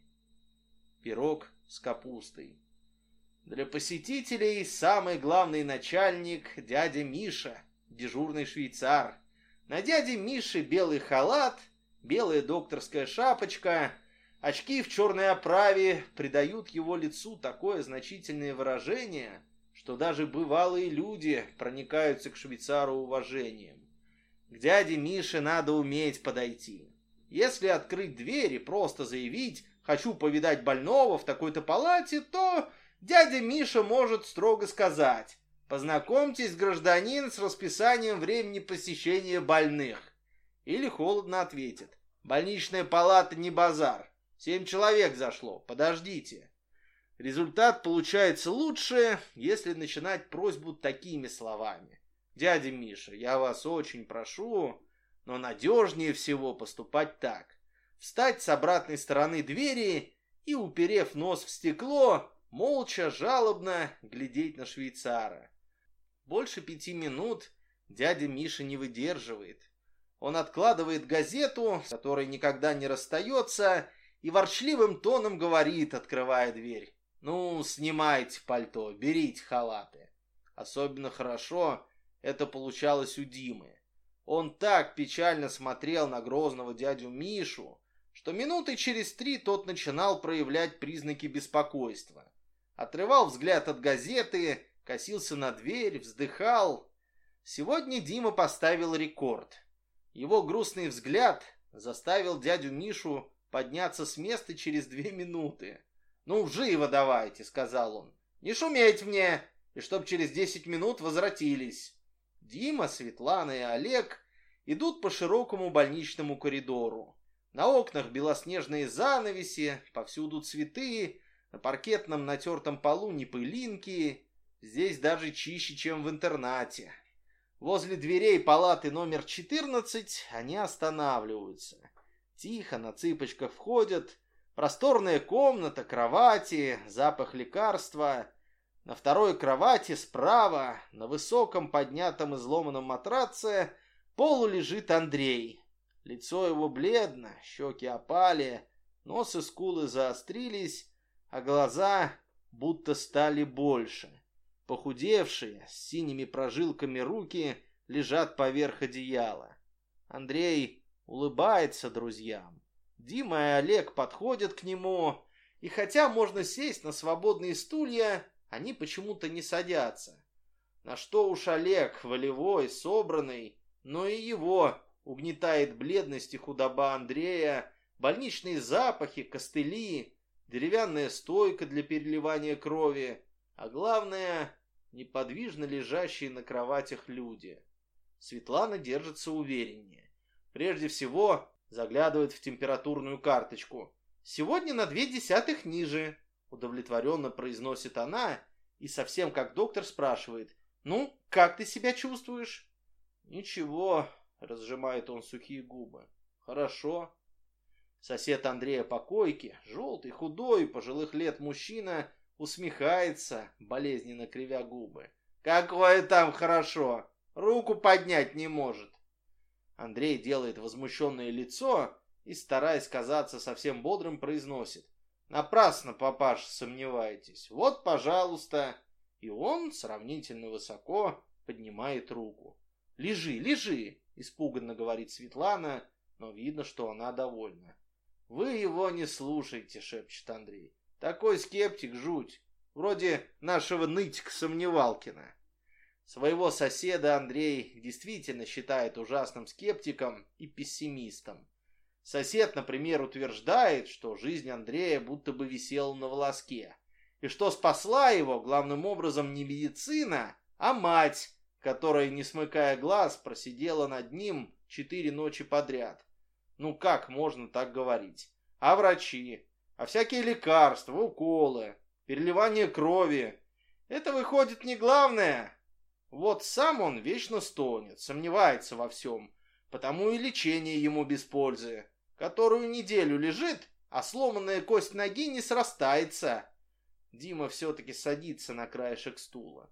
Пирог с капустой. Для посетителей самый главный начальник дядя Миша, дежурный швейцар. На дяде Мише белый халат, белая докторская шапочка, очки в черной оправе придают его лицу такое значительное выражение, что даже бывалые люди проникаются к швейцару уважением. К дяде Мише надо уметь подойти. Если открыть дверь и просто заявить «хочу повидать больного в такой-то палате», то дядя Миша может строго сказать «познакомьтесь, гражданин, с расписанием времени посещения больных». Или холодно ответит «больничная палата не базар, семь человек зашло, подождите». Результат получается лучше, если начинать просьбу такими словами. «Дядя Миша, я вас очень прошу, но надежнее всего поступать так. Встать с обратной стороны двери и, уперев нос в стекло, молча, жалобно глядеть на швейцара. Больше пяти минут дядя Миша не выдерживает. Он откладывает газету, с которой никогда не расстается, и ворчливым тоном говорит, открывая дверь. Ну, снимайте пальто, берите халаты. Особенно хорошо это получалось у Димы. Он так печально смотрел на грозного дядю Мишу, что минуты через три тот начинал проявлять признаки беспокойства. Отрывал взгляд от газеты, косился на дверь, вздыхал. Сегодня Дима поставил рекорд. Его грустный взгляд заставил дядю Мишу подняться с места через две минуты. «Ну, живо давайте», — сказал он. «Не шуметь мне, и чтоб через десять минут возвратились». Дима, Светлана и Олег идут по широкому больничному коридору. На окнах белоснежные занавеси, повсюду цветы, на паркетном натертом полу не пылинки. Здесь даже чище, чем в интернате. Возле дверей палаты номер 14 они останавливаются. Тихо на цыпочках входят, Просторная комната, кровати, запах лекарства. На второй кровати справа, на высоком поднятом изломанном матраце, полу лежит Андрей. Лицо его бледно, щеки опали, нос и скулы заострились, а глаза будто стали больше. Похудевшие, с синими прожилками руки лежат поверх одеяла. Андрей улыбается друзьям. Дима и Олег подходят к нему, и хотя можно сесть на свободные стулья, они почему-то не садятся. На что уж Олег, волевой, собранный, но и его угнетает бледность и худоба Андрея, больничные запахи, костыли, деревянная стойка для переливания крови, а главное, неподвижно лежащие на кроватях люди. Светлана держится увереннее. Прежде всего, Заглядывает в температурную карточку. «Сегодня на две десятых ниже», — удовлетворенно произносит она и совсем как доктор спрашивает. «Ну, как ты себя чувствуешь?» «Ничего», — разжимает он сухие губы. «Хорошо». Сосед Андрея по койке, желтый, худой, пожилых лет мужчина, усмехается, болезненно кривя губы. «Какое там хорошо! Руку поднять не может!» Андрей делает возмущенное лицо и, стараясь казаться совсем бодрым, произносит. «Напрасно, папаш, сомневаетесь. Вот, пожалуйста». И он сравнительно высоко поднимает руку. «Лежи, лежи!» – испуганно говорит Светлана, но видно, что она довольна. «Вы его не слушайте», – шепчет Андрей. «Такой скептик жуть, вроде нашего нытика Сомневалкина». Своего соседа Андрей действительно считает ужасным скептиком и пессимистом. Сосед, например, утверждает, что жизнь Андрея будто бы висела на волоске, и что спасла его главным образом не медицина, а мать, которая, не смыкая глаз, просидела над ним четыре ночи подряд. Ну как можно так говорить? А врачи? А всякие лекарства, уколы, переливание крови? Это выходит не главное. Вот сам он вечно стонет, сомневается во всем, потому и лечение ему без пользы которую неделю лежит, а сломанная кость ноги не срастается. Дима все-таки садится на краешек стула.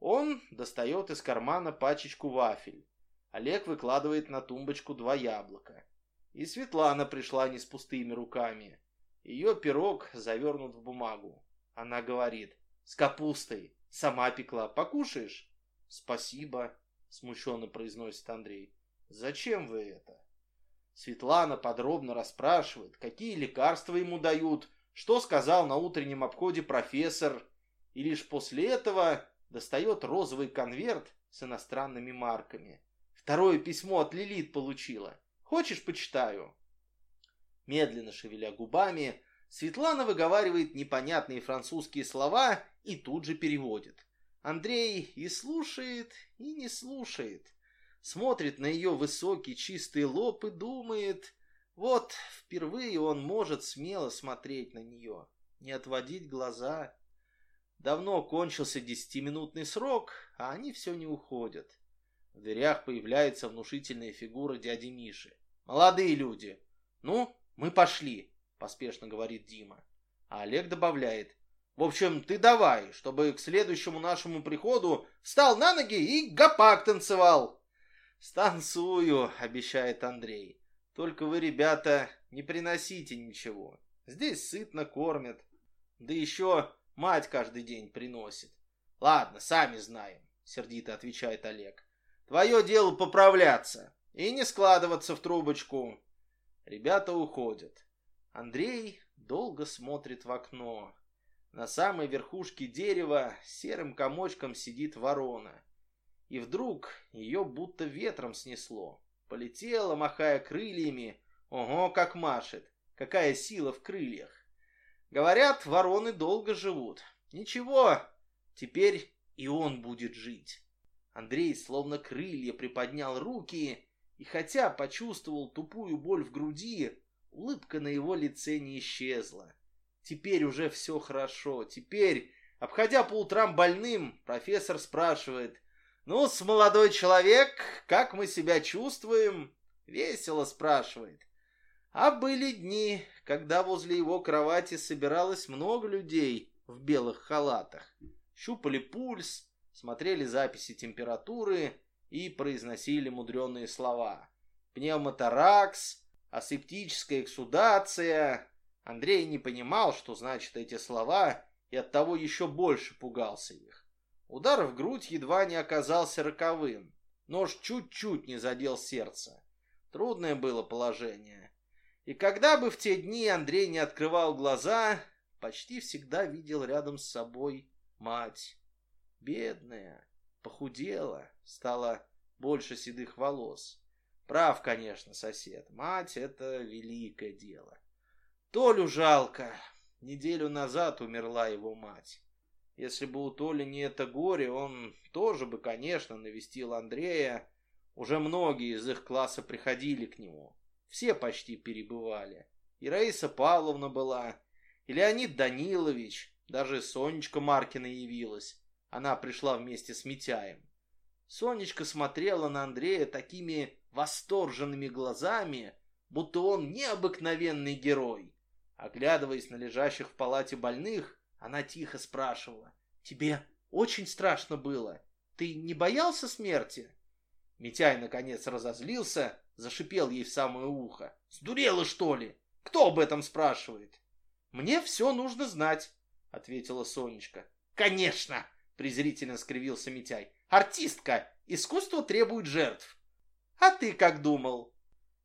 Он достает из кармана пачечку вафель. Олег выкладывает на тумбочку два яблока. И Светлана пришла не с пустыми руками. Ее пирог завернут в бумагу. Она говорит, с капустой, сама пекла, покушаешь? Спасибо, смущенно произносит Андрей. Зачем вы это? Светлана подробно расспрашивает, какие лекарства ему дают, что сказал на утреннем обходе профессор, и лишь после этого достает розовый конверт с иностранными марками. Второе письмо от Лилит получила. Хочешь, почитаю? Медленно шевеля губами, Светлана выговаривает непонятные французские слова и тут же переводит. Андрей и слушает, и не слушает смотрит на ее высокий чистый лоб и думает, вот впервые он может смело смотреть на нее, не отводить глаза. Давно кончился десятиминутный срок, а они все не уходят. В дверях появляется внушительная фигура дяди Миши. «Молодые люди! Ну, мы пошли!» — поспешно говорит Дима. А Олег добавляет. «В общем, ты давай, чтобы к следующему нашему приходу встал на ноги и гопак танцевал!» «Станцую», — обещает Андрей. «Только вы, ребята, не приносите ничего. Здесь сытно кормят. Да еще мать каждый день приносит». «Ладно, сами знаем», — сердито отвечает Олег. «Твое дело поправляться и не складываться в трубочку». Ребята уходят. Андрей долго смотрит в окно. На самой верхушке дерева серым комочком сидит ворона и вдруг ее будто ветром снесло. Полетела, махая крыльями. Ого, как машет! Какая сила в крыльях! Говорят, вороны долго живут. Ничего, теперь и он будет жить. Андрей словно крылья приподнял руки, и хотя почувствовал тупую боль в груди, улыбка на его лице не исчезла. Теперь уже все хорошо. Теперь, обходя по утрам больным, профессор спрашивает, ну с молодой человек, как мы себя чувствуем?» Весело спрашивает. А были дни, когда возле его кровати собиралось много людей в белых халатах. Щупали пульс, смотрели записи температуры и произносили мудреные слова. Пневмоторакс, асептическая эксудация. Андрей не понимал, что значат эти слова, и оттого еще больше пугался их. Удар в грудь едва не оказался роковым. Нож чуть-чуть не задел сердце. Трудное было положение. И когда бы в те дни Андрей не открывал глаза, почти всегда видел рядом с собой мать. Бедная, похудела, стала больше седых волос. Прав, конечно, сосед. Мать — это великое дело. Толю жалко. Неделю назад умерла его мать. Если бы у Толи не это горе, он тоже бы, конечно, навестил Андрея. Уже многие из их класса приходили к нему. Все почти перебывали. И Раиса Павловна была, и Леонид Данилович, даже Сонечка Маркина явилась. Она пришла вместе с Митяем. Сонечка смотрела на Андрея такими восторженными глазами, будто он необыкновенный герой. Оглядываясь на лежащих в палате больных, она тихо спрашивала. «Тебе очень страшно было? Ты не боялся смерти?» Митяй, наконец, разозлился, зашипел ей в самое ухо. «Сдурела, что ли? Кто об этом спрашивает?» «Мне все нужно знать», — ответила Сонечка. «Конечно!» — презрительно скривился Митяй. «Артистка! Искусство требует жертв!» «А ты как думал?»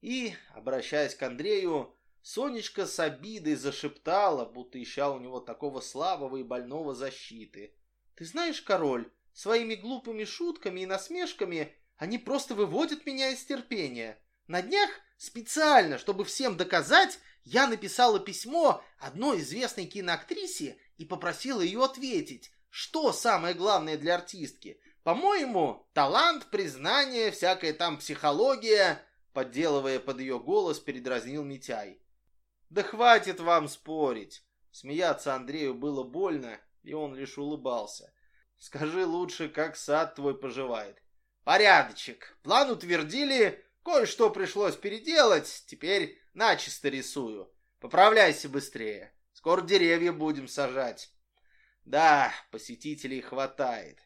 И, обращаясь к Андрею, Сонечка с обидой зашептала, будто ища у него такого слабого и больного защиты. «Ты знаешь, король, Своими глупыми шутками и насмешками они просто выводят меня из терпения. На днях специально, чтобы всем доказать, я написала письмо одной известной киноактрисе и попросила ее ответить, что самое главное для артистки. По-моему, талант, признание, всякая там психология, подделывая под ее голос, передразнил Митяй. Да хватит вам спорить. Смеяться Андрею было больно, и он лишь улыбался. Скажи лучше, как сад твой поживает. Порядочек. План утвердили, кое-что пришлось переделать, теперь начисто рисую. Поправляйся быстрее. Скоро деревья будем сажать. Да, посетителей хватает.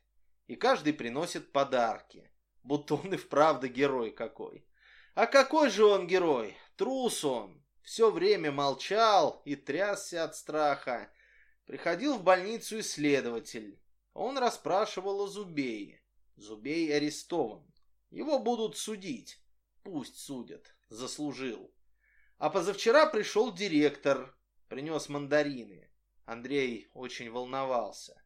И каждый приносит подарки. Будто он и вправду герой какой. А какой же он герой? Трус он. Все время молчал и трясся от страха. Приходил в больницу исследователь. Он расспрашивал о Зубее. Зубей арестован. Его будут судить. Пусть судят. Заслужил. А позавчера пришел директор. Принес мандарины. Андрей очень волновался.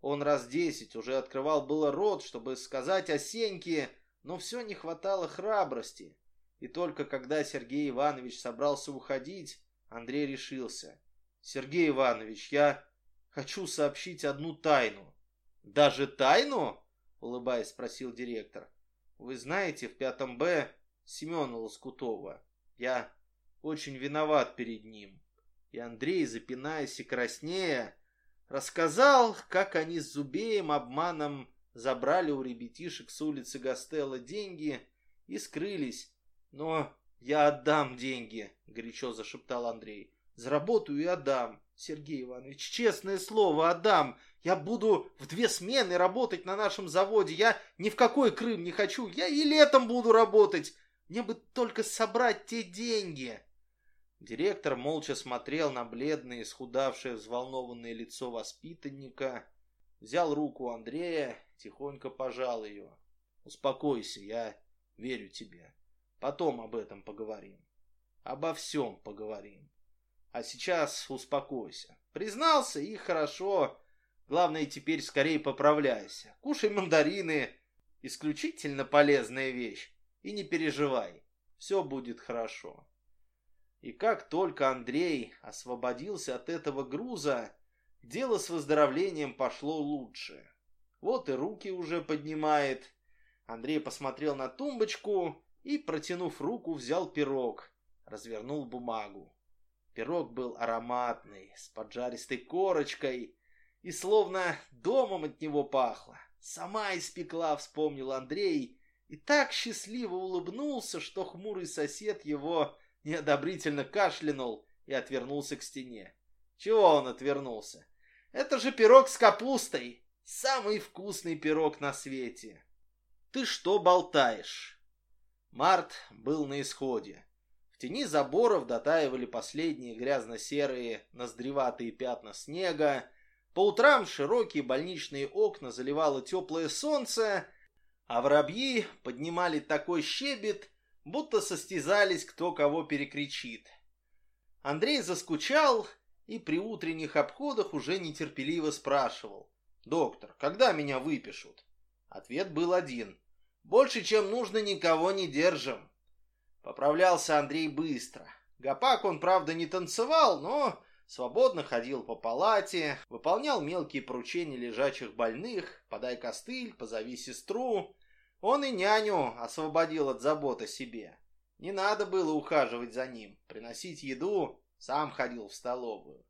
Он раз десять уже открывал было рот, чтобы сказать о Сеньке, но все не хватало храбрости. И только когда Сергей Иванович собрался уходить, Андрей решился. «Сергей Иванович, я хочу сообщить одну тайну». «Даже тайну?» — улыбаясь, спросил директор. «Вы знаете, в пятом Б Семена Лоскутова. Я очень виноват перед ним». И Андрей, запинаясь и краснея, рассказал, как они с Зубеем обманом забрали у ребятишек с улицы Гастелла деньги и скрылись, «Но я отдам деньги», — горячо зашептал Андрей. «Заработаю и отдам, Сергей Иванович, честное слово, отдам. Я буду в две смены работать на нашем заводе. Я ни в какой Крым не хочу. Я и летом буду работать. Мне бы только собрать те деньги». Директор молча смотрел на бледное, исхудавшее, взволнованное лицо воспитанника, взял руку Андрея, тихонько пожал ее. «Успокойся, я верю тебе». Потом об этом поговорим. Обо всем поговорим. А сейчас успокойся. Признался и хорошо. Главное, теперь скорее поправляйся. Кушай мандарины. Исключительно полезная вещь. И не переживай. Все будет хорошо. И как только Андрей освободился от этого груза, дело с выздоровлением пошло лучше. Вот и руки уже поднимает. Андрей посмотрел на тумбочку и, протянув руку, взял пирог, развернул бумагу. Пирог был ароматный, с поджаристой корочкой, и словно домом от него пахло. Сама испекла, вспомнил Андрей, и так счастливо улыбнулся, что хмурый сосед его неодобрительно кашлянул и отвернулся к стене. Чего он отвернулся? Это же пирог с капустой, самый вкусный пирог на свете. Ты что болтаешь? Март был на исходе. В тени заборов дотаивали последние грязно-серые ноздреватые пятна снега. По утрам широкие больничные окна заливало теплое солнце, а воробьи поднимали такой щебет, будто состязались, кто кого перекричит. Андрей заскучал и при утренних обходах уже нетерпеливо спрашивал. «Доктор, когда меня выпишут?» Ответ был один. Больше, чем нужно, никого не держим. Поправлялся Андрей быстро. Гопак он, правда, не танцевал, но свободно ходил по палате, выполнял мелкие поручения лежачих больных, подай костыль, позови сестру. Он и няню освободил от забот о себе. Не надо было ухаживать за ним, приносить еду, сам ходил в столовую.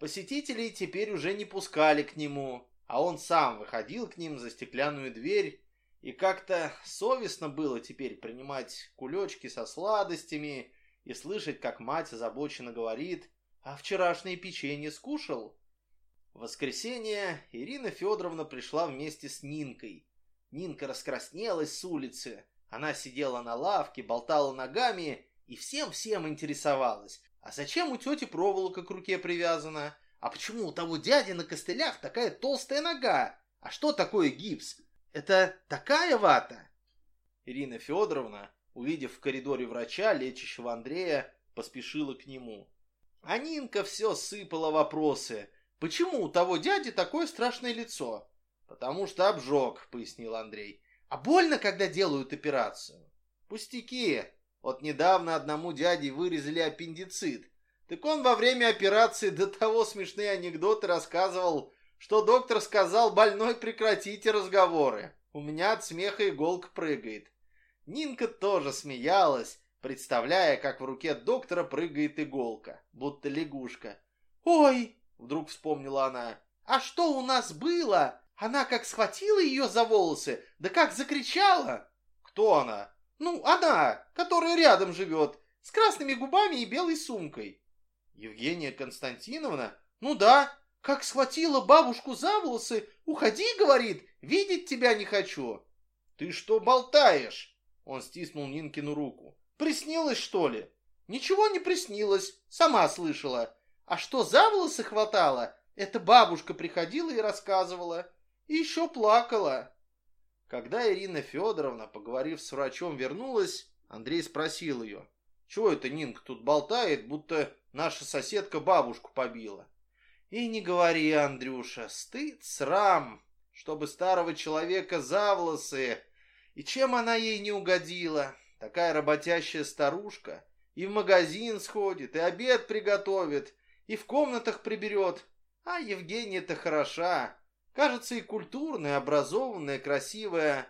Посетителей теперь уже не пускали к нему, а он сам выходил к ним за стеклянную дверь и как-то совестно было теперь принимать кулечки со сладостями и слышать, как мать озабоченно говорит «А вчерашнее печенье скушал?» В воскресенье Ирина Федоровна пришла вместе с Нинкой. Нинка раскраснелась с улицы. Она сидела на лавке, болтала ногами и всем-всем интересовалась. А зачем у тети проволока к руке привязана? А почему у того дяди на костылях такая толстая нога? А что такое гипс? Это такая вата?» Ирина Федоровна, увидев в коридоре врача, лечащего Андрея, поспешила к нему. А Нинка все сыпала вопросы. Почему у того дяди такое страшное лицо? «Потому что обжег», — пояснил Андрей. «А больно, когда делают операцию?» «Пустяки. Вот недавно одному дяде вырезали аппендицит. Так он во время операции до того смешные анекдоты рассказывал, что доктор сказал больной прекратите разговоры. У меня от смеха иголка прыгает. Нинка тоже смеялась, представляя, как в руке доктора прыгает иголка, будто лягушка. «Ой!» — вдруг вспомнила она. «А что у нас было? Она как схватила ее за волосы, да как закричала!» «Кто она?» «Ну, она, которая рядом живет, с красными губами и белой сумкой». «Евгения Константиновна?» «Ну да, как схватила бабушку за волосы, уходи, — говорит, — видеть тебя не хочу». «Ты что болтаешь?» Он стиснул Нинкину руку. Приснилось, что ли? Ничего не приснилось, сама слышала. А что за волосы хватало, это бабушка приходила и рассказывала. И еще плакала. Когда Ирина Федоровна, поговорив с врачом, вернулась, Андрей спросил ее. Чего это Нинка тут болтает, будто наша соседка бабушку побила? И не говори, Андрюша, стыд, срам, чтобы старого человека за волосы. И чем она ей не угодила? Такая работящая старушка. И в магазин сходит, и обед приготовит, и в комнатах приберет. А Евгения-то хороша. Кажется, и культурная, образованная, красивая.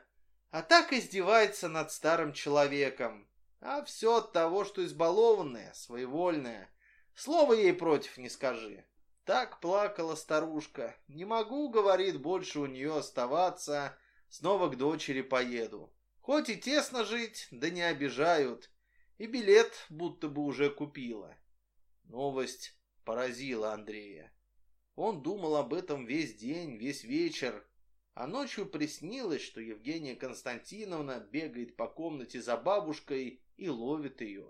А так издевается над старым человеком. А все от того, что избалованная, своевольная. Слово ей против не скажи. Так плакала старушка. Не могу, говорит, больше у нее оставаться. Снова к дочери поеду. Хоть и тесно жить, да не обижают. И билет будто бы уже купила. Новость поразила Андрея. Он думал об этом весь день, весь вечер. А ночью приснилось, что Евгения Константиновна бегает по комнате за бабушкой и ловит ее.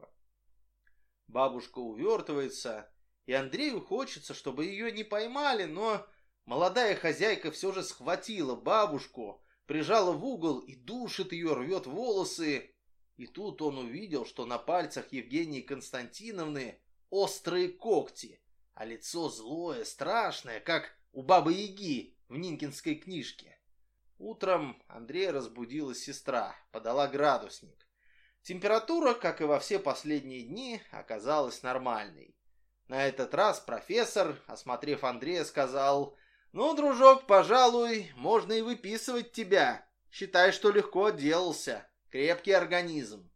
Бабушка увертывается, и Андрею хочется, чтобы ее не поймали, но молодая хозяйка все же схватила бабушку, прижала в угол и душит ее, рвет волосы. И тут он увидел, что на пальцах Евгении Константиновны острые когти, а лицо злое, страшное, как у бабы-яги в Нинкинской книжке. Утром Андрея разбудила сестра, подала градусник. Температура, как и во все последние дни, оказалась нормальной. На этот раз профессор, осмотрев Андрея, сказал «Ну, дружок, пожалуй, можно и выписывать тебя. Считай, что легко отделался. Крепкий организм».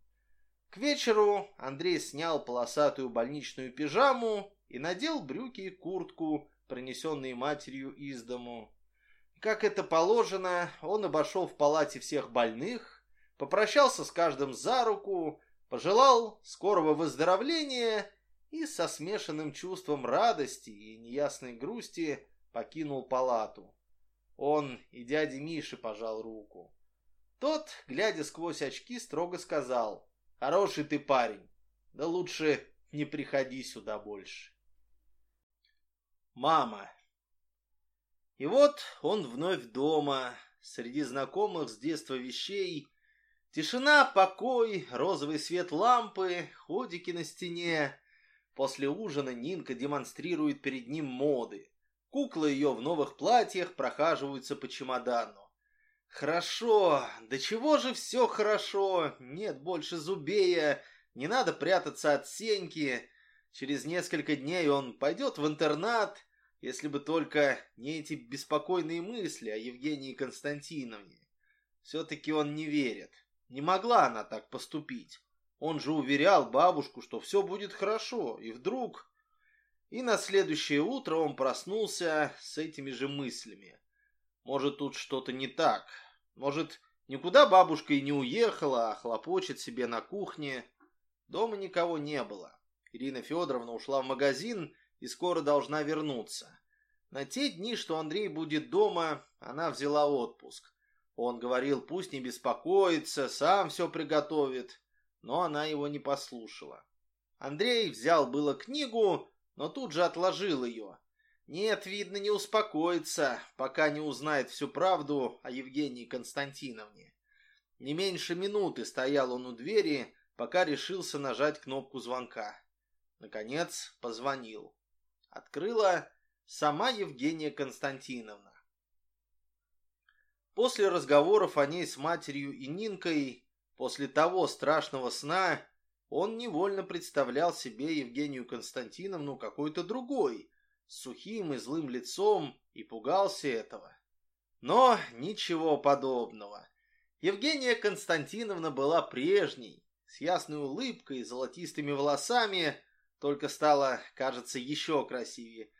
К вечеру Андрей снял полосатую больничную пижаму и надел брюки и куртку, принесенные матерью из дому. Как это положено, он обошел в палате всех больных, попрощался с каждым за руку, пожелал скорого выздоровления и со смешанным чувством радости и неясной грусти покинул палату. Он и дяде Мише пожал руку. Тот, глядя сквозь очки, строго сказал, «Хороший ты парень, да лучше не приходи сюда больше». Мама. И вот он вновь дома, среди знакомых с детства вещей. Тишина, покой, розовый свет лампы, ходики на стене. После ужина Нинка демонстрирует перед ним моды. Куклы ее в новых платьях прохаживаются по чемодану. Хорошо, да чего же все хорошо, нет больше Зубея, не надо прятаться от Сеньки. Через несколько дней он пойдет в интернат, если бы только не эти беспокойные мысли о Евгении Константиновне. Все-таки он не верит. Не могла она так поступить. Он же уверял бабушку, что все будет хорошо, и вдруг... И на следующее утро он проснулся с этими же мыслями. Может, тут что-то не так. Может, никуда бабушка и не уехала, а хлопочет себе на кухне. Дома никого не было. Ирина Федоровна ушла в магазин и скоро должна вернуться. На те дни, что Андрей будет дома, она взяла отпуск. Он говорил, пусть не беспокоится, сам все приготовит. Но она его не послушала. Андрей взял было книгу, но тут же отложил ее. Нет, видно, не успокоится, пока не узнает всю правду о Евгении Константиновне. Не меньше минуты стоял он у двери, пока решился нажать кнопку звонка. Наконец позвонил. Открыла сама Евгения Константиновна. После разговоров о ней с матерью и Нинкой, после того страшного сна, он невольно представлял себе Евгению Константиновну какой-то другой, с сухим и злым лицом, и пугался этого. Но ничего подобного. Евгения Константиновна была прежней, с ясной улыбкой и золотистыми волосами, только стала, кажется, еще красивее.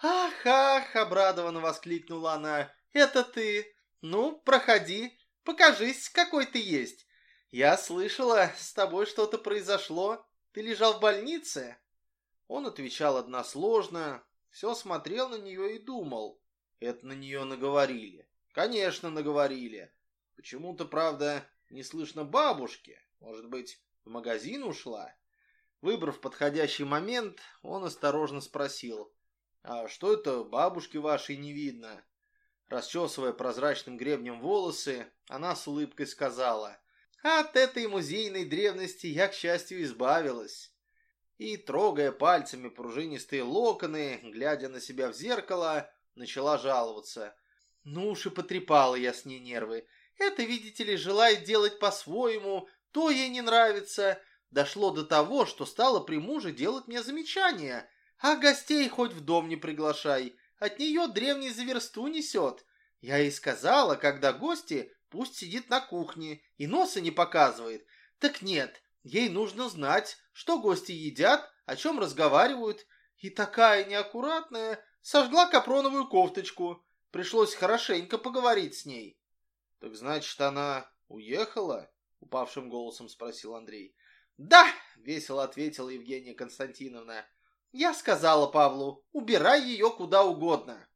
«Ах, ах!» — обрадованно воскликнула она. «Это ты! Ну, проходи, покажись, какой ты есть. Я слышала, с тобой что-то произошло. Ты лежал в больнице?» Он отвечал односложно, все смотрел на нее и думал. Это на нее наговорили. Конечно, наговорили. Почему-то, правда, не слышно бабушки. Может быть, в магазин ушла? Выбрав подходящий момент, он осторожно спросил. «А что это бабушки вашей не видно?» Расчесывая прозрачным гребнем волосы, она с улыбкой сказала. «От этой музейной древности я, к счастью, избавилась». И, трогая пальцами пружинистые локоны, глядя на себя в зеркало, начала жаловаться. «Ну уж и потрепала я с ней нервы. Это, видите ли, желает делать по-своему, то ей не нравится. Дошло до того, что стала при муже делать мне замечания. А гостей хоть в дом не приглашай. От нее древний за версту несет. Я ей сказала, когда гости, пусть сидит на кухне и носа не показывает. Так нет, ей нужно знать, что гости едят, о чем разговаривают. И такая неаккуратная сожгла капроновую кофточку. Пришлось хорошенько поговорить с ней. «Так значит, она уехала?» — упавшим голосом спросил Андрей. «Да!» — весело ответила Евгения Константиновна. «Я сказала Павлу, убирай ее куда угодно».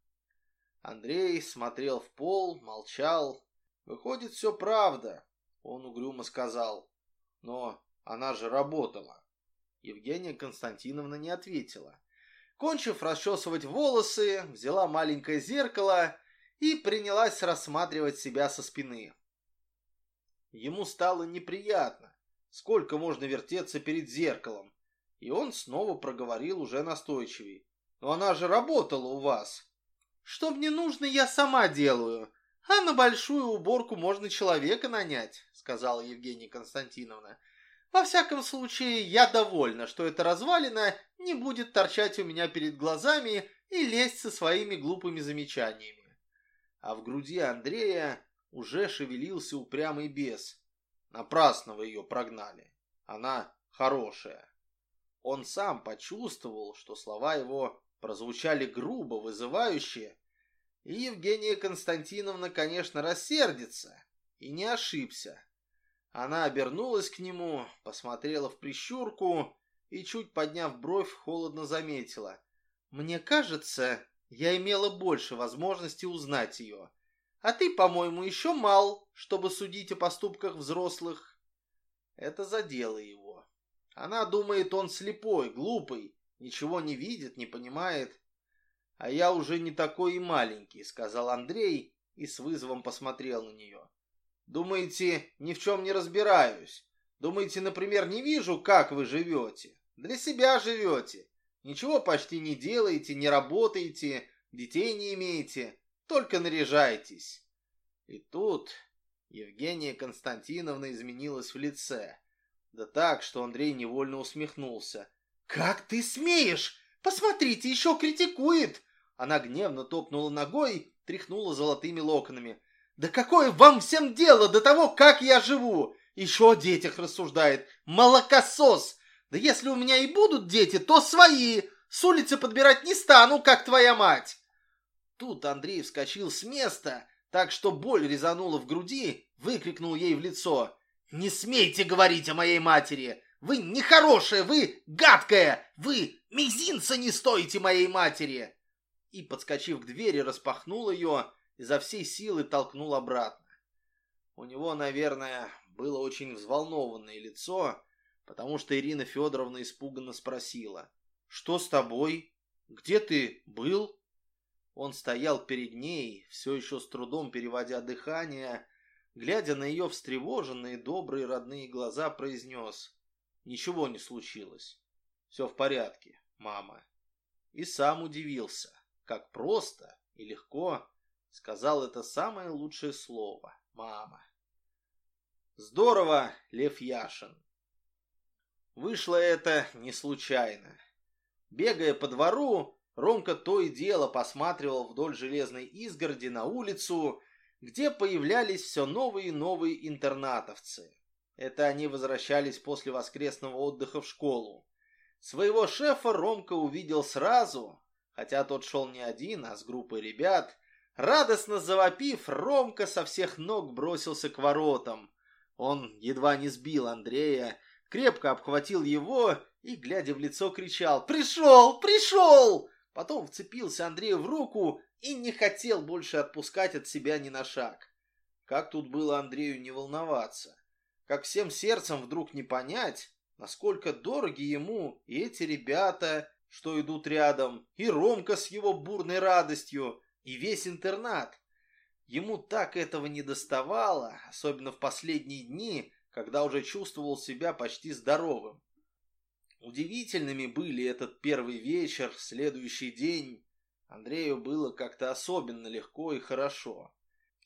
Андрей смотрел в пол, молчал. «Выходит, все правда», — он угрюмо сказал. «Но она же работала». Евгения Константиновна не ответила. Кончив расчесывать волосы, взяла маленькое зеркало и принялась рассматривать себя со спины. Ему стало неприятно, сколько можно вертеться перед зеркалом, и он снова проговорил уже настойчивее. «Но она же работала у вас!» «Что мне нужно, я сама делаю, а на большую уборку можно человека нанять», сказала Евгения Константиновна. «Во всяком случае, я довольна, что эта развалина не будет торчать у меня перед глазами и лезть со своими глупыми замечаниями а в груди Андрея уже шевелился упрямый бес. Напрасно вы ее прогнали. Она хорошая. Он сам почувствовал, что слова его прозвучали грубо, вызывающе, и Евгения Константиновна, конечно, рассердится, и не ошибся. Она обернулась к нему, посмотрела в прищурку и, чуть подняв бровь, холодно заметила. «Мне кажется, я имела больше возможности узнать ее. А ты, по-моему, еще мал, чтобы судить о поступках взрослых. Это задело его. Она думает, он слепой, глупый, ничего не видит, не понимает. А я уже не такой и маленький, сказал Андрей и с вызовом посмотрел на нее. Думаете, ни в чем не разбираюсь? Думаете, например, не вижу, как вы живете? Для себя живете. Ничего почти не делаете, не работаете, детей не имеете, только наряжайтесь. И тут Евгения Константиновна изменилась в лице. Да так, что Андрей невольно усмехнулся. «Как ты смеешь? Посмотрите, еще критикует!» Она гневно топнула ногой, тряхнула золотыми локонами. «Да какое вам всем дело до того, как я живу? Еще о детях рассуждает. Молокосос! Да если у меня и будут дети, то свои. С улицы подбирать не стану, как твоя мать. Тут Андрей вскочил с места, так что боль резанула в груди, выкрикнул ей в лицо. «Не смейте говорить о моей матери! Вы нехорошая, вы гадкая! Вы мизинца не стоите моей матери!» И, подскочив к двери, распахнул ее, изо всей силы толкнул обратно. У него, наверное, было очень взволнованное лицо, потому что Ирина Федоровна испуганно спросила. «Что с тобой? Где ты был?» Он стоял перед ней, все еще с трудом переводя дыхание, глядя на ее встревоженные, добрые родные глаза, произнес «Ничего не случилось. Все в порядке, мама». И сам удивился, как просто и легко сказал это самое лучшее слово. Мама. Здорово, Лев Яшин. Вышло это не случайно. Бегая по двору, Ромка то и дело посматривал вдоль железной изгороди на улицу, где появлялись все новые и новые интернатовцы. Это они возвращались после воскресного отдыха в школу. Своего шефа Ромка увидел сразу, хотя тот шел не один, а с группой ребят. Радостно завопив, Ромка со всех ног бросился к воротам. Он едва не сбил Андрея, крепко обхватил его и, глядя в лицо, кричал «Пришел! Пришел!» Потом вцепился Андрею в руку и не хотел больше отпускать от себя ни на шаг. Как тут было Андрею не волноваться? Как всем сердцем вдруг не понять, насколько дороги ему и эти ребята, что идут рядом, и Ромка с его бурной радостью, и весь интернат. Ему так этого не доставало, особенно в последние дни, когда уже чувствовал себя почти здоровым. Удивительными были этот первый вечер, следующий день. Андрею было как-то особенно легко и хорошо.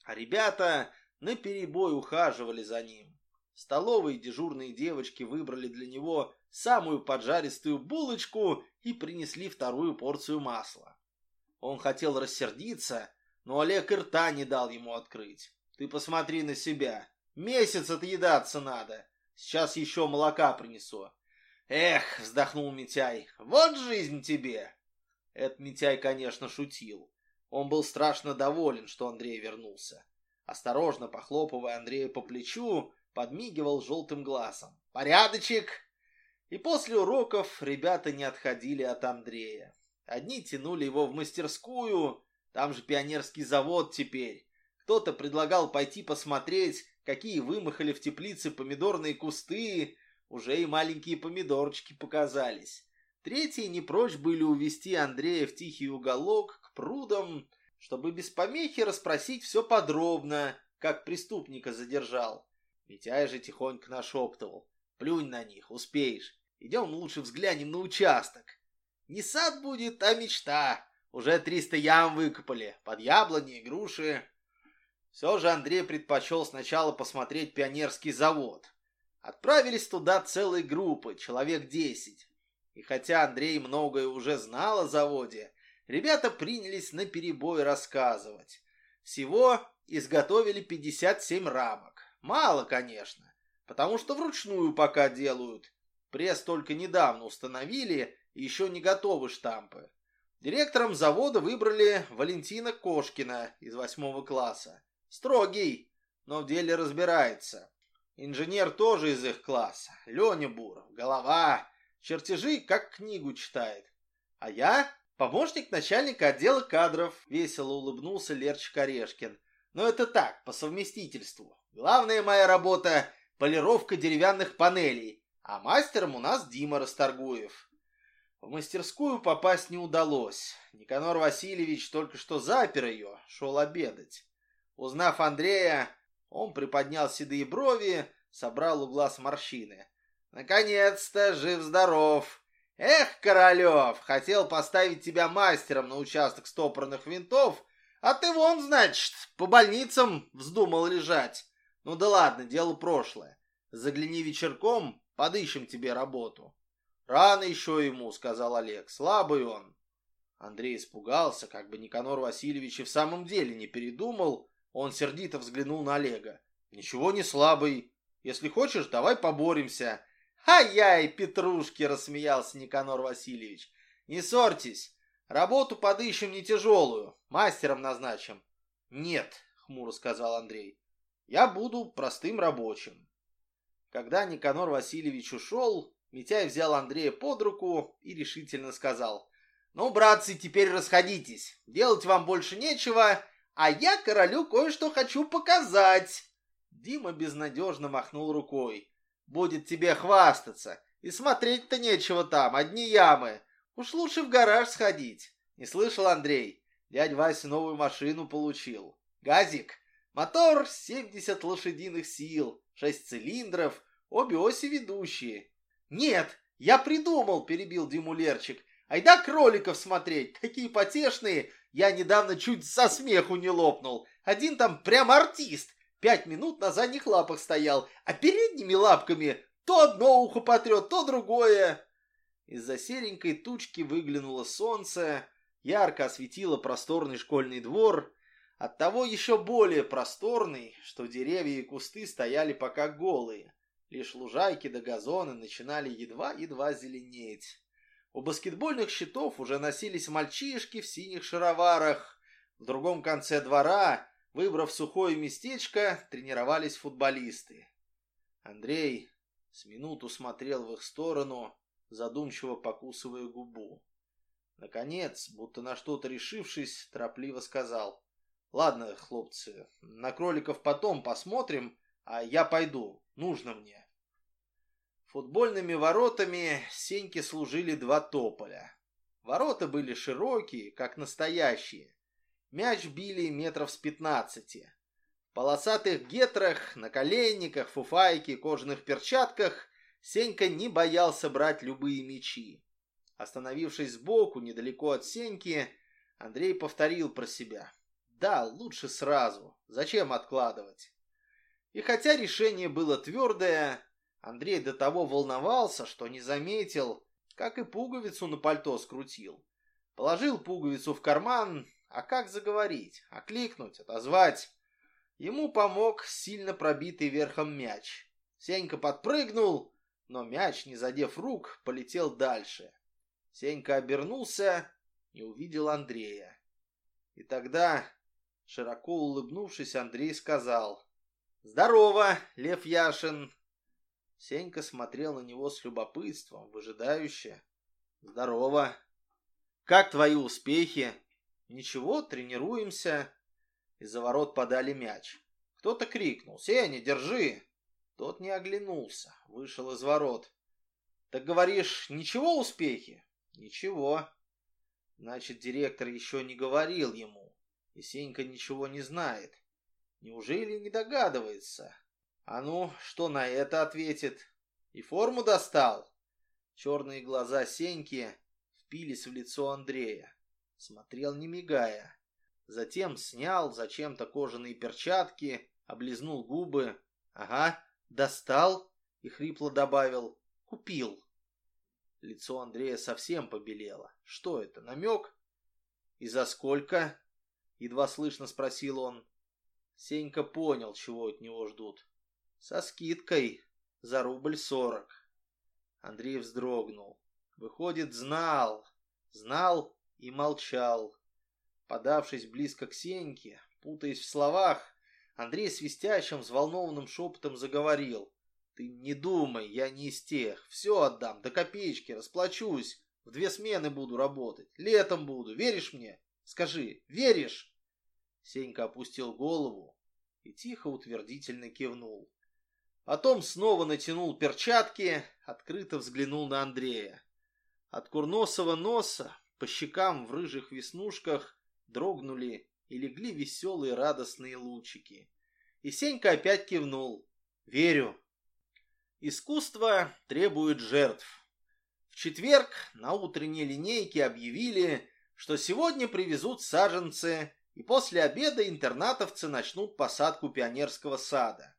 А ребята наперебой ухаживали за ним. Столовые дежурные девочки выбрали для него самую поджаристую булочку и принесли вторую порцию масла. Он хотел рассердиться, но Олег и рта не дал ему открыть. «Ты посмотри на себя. Месяц отъедаться надо. Сейчас еще молока принесу. «Эх!» — вздохнул Митяй. «Вот жизнь тебе!» Этот Митяй, конечно, шутил. Он был страшно доволен, что Андрей вернулся. Осторожно похлопывая Андрея по плечу, подмигивал желтым глазом. «Порядочек!» И после уроков ребята не отходили от Андрея. Одни тянули его в мастерскую, там же пионерский завод теперь. Кто-то предлагал пойти посмотреть, какие вымахали в теплице помидорные кусты, уже и маленькие помидорчики показались. Третьи не прочь были увести Андрея в тихий уголок к прудам, чтобы без помехи расспросить все подробно, как преступника задержал. Митяй же тихонько нашептывал. «Плюнь на них, успеешь. Идем лучше взглянем на участок. Не сад будет, а мечта. Уже триста ям выкопали, под яблони и груши». Все же Андрей предпочел сначала посмотреть пионерский завод. Отправились туда целой группы, человек десять. И хотя Андрей многое уже знал о заводе, ребята принялись на перебой рассказывать. Всего изготовили 57 рамок. Мало, конечно, потому что вручную пока делают. Пресс только недавно установили, и еще не готовы штампы. Директором завода выбрали Валентина Кошкина из восьмого класса. Строгий, но в деле разбирается. Инженер тоже из их класса. Леня Буров. Голова. Чертежи, как книгу читает. А я помощник начальника отдела кадров. Весело улыбнулся Лерчик Орешкин. Но это так, по совместительству. Главная моя работа – полировка деревянных панелей. А мастером у нас Дима Расторгуев. В мастерскую попасть не удалось. Никанор Васильевич только что запер ее, шел обедать. Узнав Андрея, он приподнял седые брови, собрал у глаз морщины. «Наконец-то жив-здоров! Эх, Королев, хотел поставить тебя мастером на участок стопорных винтов, а ты вон, значит, по больницам вздумал лежать. Ну да ладно, дело прошлое. Загляни вечерком, подыщем тебе работу». «Рано еще ему», — сказал Олег, — «слабый он». Андрей испугался, как бы Никанор Васильевич и в самом деле не передумал, он сердито взглянул на Олега. «Ничего не слабый. Если хочешь, давай поборемся». «Ай-яй, петрушки!» – рассмеялся Никанор Васильевич. «Не ссорьтесь. Работу подыщем не тяжелую. Мастером назначим». «Нет», – хмуро сказал Андрей. «Я буду простым рабочим». Когда Никанор Васильевич ушел, Митяй взял Андрея под руку и решительно сказал. «Ну, братцы, теперь расходитесь. Делать вам больше нечего, а я королю кое-что хочу показать. Дима безнадежно махнул рукой. Будет тебе хвастаться. И смотреть-то нечего там, одни ямы. Уж лучше в гараж сходить. Не слышал, Андрей? Дядь Вася новую машину получил. Газик. Мотор 70 лошадиных сил, 6 цилиндров, обе оси ведущие. Нет, я придумал, перебил Диму Лерчик. Айда кроликов смотреть, такие потешные. Я недавно чуть со смеху не лопнул. Один там прям артист. Пять минут на задних лапах стоял, а передними лапками то одно ухо потрет, то другое. Из-за серенькой тучки выглянуло солнце, ярко осветило просторный школьный двор, оттого еще более просторный, что деревья и кусты стояли пока голые. Лишь лужайки до да газоны начинали едва-едва зеленеть. У баскетбольных щитов уже носились мальчишки в синих шароварах. В другом конце двора, выбрав сухое местечко, тренировались футболисты. Андрей с минуту смотрел в их сторону, задумчиво покусывая губу. Наконец, будто на что-то решившись, торопливо сказал. «Ладно, хлопцы, на кроликов потом посмотрим, а я пойду, нужно мне». Футбольными воротами Сеньке служили два тополя. Ворота были широкие, как настоящие. Мяч били метров с пятнадцати. В полосатых гетрах, наколенниках, фуфайке, кожаных перчатках Сенька не боялся брать любые мячи. Остановившись сбоку, недалеко от Сеньки, Андрей повторил про себя. Да, лучше сразу. Зачем откладывать? И хотя решение было твердое, Андрей до того волновался, что не заметил, как и пуговицу на пальто скрутил. Положил пуговицу в карман, а как заговорить, окликнуть, отозвать? Ему помог сильно пробитый верхом мяч. Сенька подпрыгнул, но мяч, не задев рук, полетел дальше. Сенька обернулся и увидел Андрея. И тогда, широко улыбнувшись, Андрей сказал «Здорово, Лев Яшин, Сенька смотрел на него с любопытством, выжидающе. «Здорово! Как твои успехи?» «Ничего, тренируемся». Из-за ворот подали мяч. Кто-то крикнул «Сеня, держи!» Тот не оглянулся, вышел из ворот. «Так говоришь, ничего успехи?» «Ничего». Значит, директор еще не говорил ему, и Сенька ничего не знает. Неужели не догадывается? А ну, что на это ответит? И форму достал? Черные глаза Сеньки впились в лицо Андрея. Смотрел не мигая. Затем снял зачем-то кожаные перчатки, облизнул губы. Ага, достал и хрипло добавил. Купил. Лицо Андрея совсем побелело. Что это, намек? И за сколько? Едва слышно спросил он. Сенька понял, чего от него ждут. Со скидкой за рубль сорок. Андрей вздрогнул. Выходит, знал. Знал и молчал. Подавшись близко к Сеньке, путаясь в словах, Андрей свистящим, взволнованным шепотом заговорил. «Ты не думай, я не из тех. Все отдам, до копеечки, расплачусь. В две смены буду работать. Летом буду. Веришь мне? Скажи, веришь?» Сенька опустил голову и тихо утвердительно кивнул. Потом снова натянул перчатки, открыто взглянул на Андрея. От курносого носа по щекам в рыжих веснушках дрогнули и легли веселые радостные лучики. И Сенька опять кивнул. «Верю». Искусство требует жертв. В четверг на утренней линейке объявили, что сегодня привезут саженцы, и после обеда интернатовцы начнут посадку пионерского сада.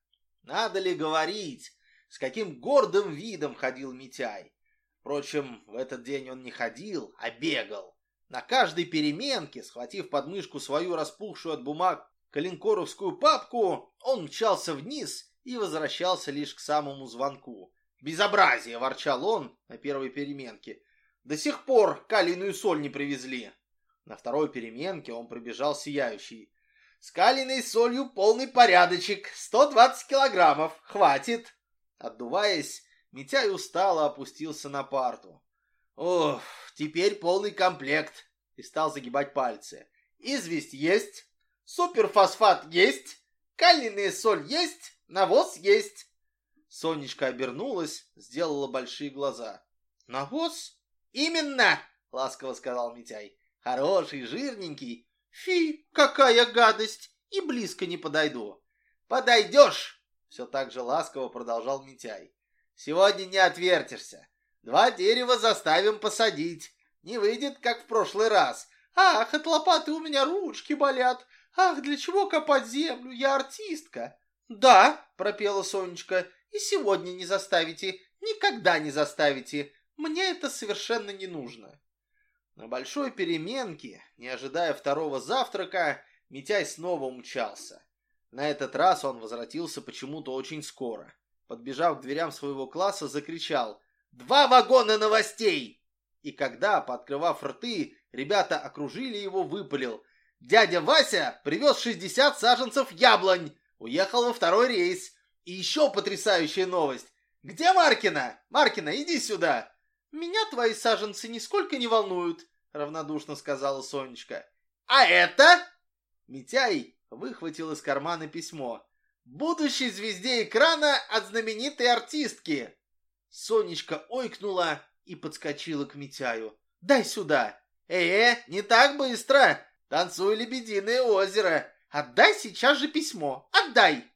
Надо ли говорить, с каким гордым видом ходил Митяй. Впрочем, в этот день он не ходил, а бегал. На каждой переменке, схватив под мышку свою распухшую от бумаг калинкоровскую папку, он мчался вниз и возвращался лишь к самому звонку. «Безобразие!» – ворчал он на первой переменке. «До сих пор калийную соль не привезли!» На второй переменке он прибежал сияющий. С солью полный порядочек. 120 килограммов. Хватит. Отдуваясь, Митяй устало опустился на парту. Ох, теперь полный комплект. И стал загибать пальцы. Известь есть. Суперфосфат есть. Калийная соль есть. Навоз есть. Сонечка обернулась, сделала большие глаза. «Навоз?» «Именно!» — ласково сказал Митяй. «Хороший, жирненький, Фи, какая гадость! И близко не подойду. Подойдешь! Все так же ласково продолжал Митяй. Сегодня не отвертишься. Два дерева заставим посадить. Не выйдет, как в прошлый раз. Ах, от лопаты у меня ручки болят. Ах, для чего копать землю? Я артистка. Да, пропела Сонечка, и сегодня не заставите, никогда не заставите. Мне это совершенно не нужно. На большой переменке, не ожидая второго завтрака, Митяй снова умчался. На этот раз он возвратился почему-то очень скоро. Подбежав к дверям своего класса, закричал «Два вагона новостей!» И когда, пооткрывав рты, ребята окружили его, выпалил «Дядя Вася привез 60 саженцев яблонь! Уехал во второй рейс! И еще потрясающая новость! Где Маркина? Маркина, иди сюда!» «Меня твои саженцы нисколько не волнуют», — равнодушно сказала Сонечка. «А это?» Митяй выхватил из кармана письмо. «Будущей звезде экрана от знаменитой артистки!» Сонечка ойкнула и подскочила к Митяю. «Дай сюда!» «Э, -э не так быстро! Танцуй, лебединое озеро! Отдай сейчас же письмо! Отдай!»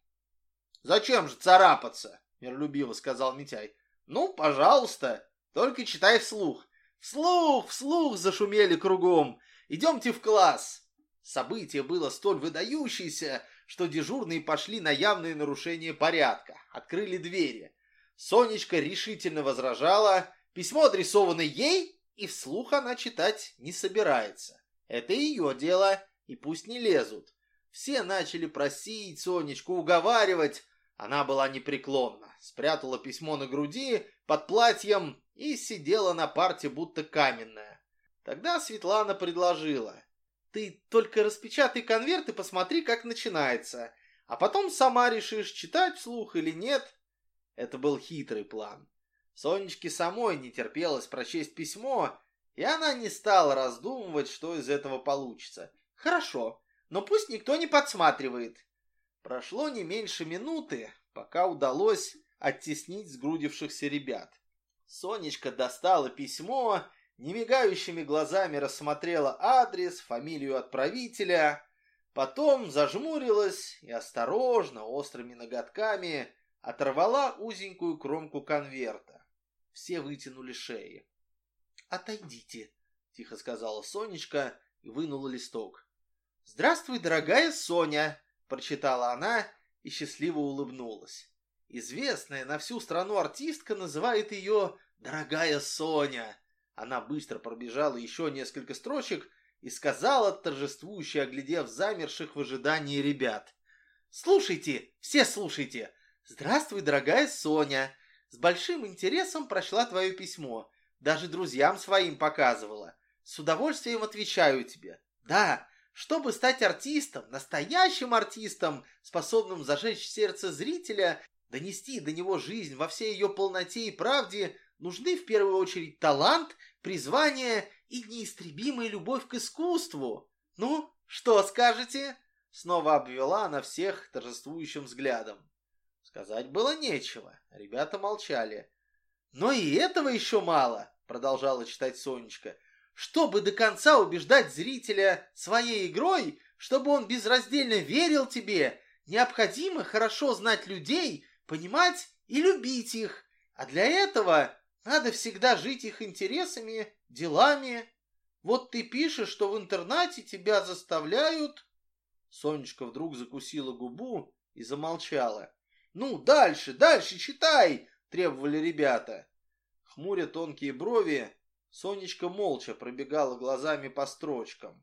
«Зачем же царапаться?» — миролюбиво сказал Митяй. «Ну, пожалуйста, только читай вслух». «Вслух, вслух!» — зашумели кругом. «Идемте в класс!» Событие было столь выдающееся, что дежурные пошли на явные нарушения порядка, открыли двери. Сонечка решительно возражала, письмо адресовано ей, и вслух она читать не собирается. Это ее дело, и пусть не лезут. Все начали просить Сонечку, уговаривать. Она была непреклонна, спрятала письмо на груди, под платьем и сидела на парте, будто каменная. Тогда Светлана предложила. Ты только распечатай конверт и посмотри, как начинается. А потом сама решишь, читать вслух или нет. Это был хитрый план. Сонечке самой не терпелось прочесть письмо, и она не стала раздумывать, что из этого получится. Хорошо, но пусть никто не подсматривает. Прошло не меньше минуты, пока удалось оттеснить сгрудившихся ребят. Сонечка достала письмо немигающими глазами рассмотрела адрес, фамилию отправителя, потом зажмурилась и осторожно, острыми ноготками, оторвала узенькую кромку конверта. Все вытянули шеи. «Отойдите», — тихо сказала Сонечка и вынула листок. «Здравствуй, дорогая Соня», — прочитала она и счастливо улыбнулась. Известная на всю страну артистка называет ее «дорогая Соня», она быстро пробежала еще несколько строчек и сказала, торжествующе оглядев замерших в ожидании ребят. «Слушайте, все слушайте! Здравствуй, дорогая Соня! С большим интересом прочла твое письмо. Даже друзьям своим показывала. С удовольствием отвечаю тебе. Да, чтобы стать артистом, настоящим артистом, способным зажечь сердце зрителя, донести до него жизнь во всей ее полноте и правде, нужны в первую очередь талант, призвание и неистребимая любовь к искусству. Ну, что скажете?» Снова обвела она всех торжествующим взглядом. Сказать было нечего, ребята молчали. «Но и этого еще мало», — продолжала читать Сонечка. «Чтобы до конца убеждать зрителя своей игрой, чтобы он безраздельно верил тебе, необходимо хорошо знать людей, понимать и любить их. А для этого надо всегда жить их интересами, делами. Вот ты пишешь, что в интернате тебя заставляют...» Сонечка вдруг закусила губу и замолчала. «Ну, дальше, дальше читай!» — требовали ребята. Хмуря тонкие брови, Сонечка молча пробегала глазами по строчкам.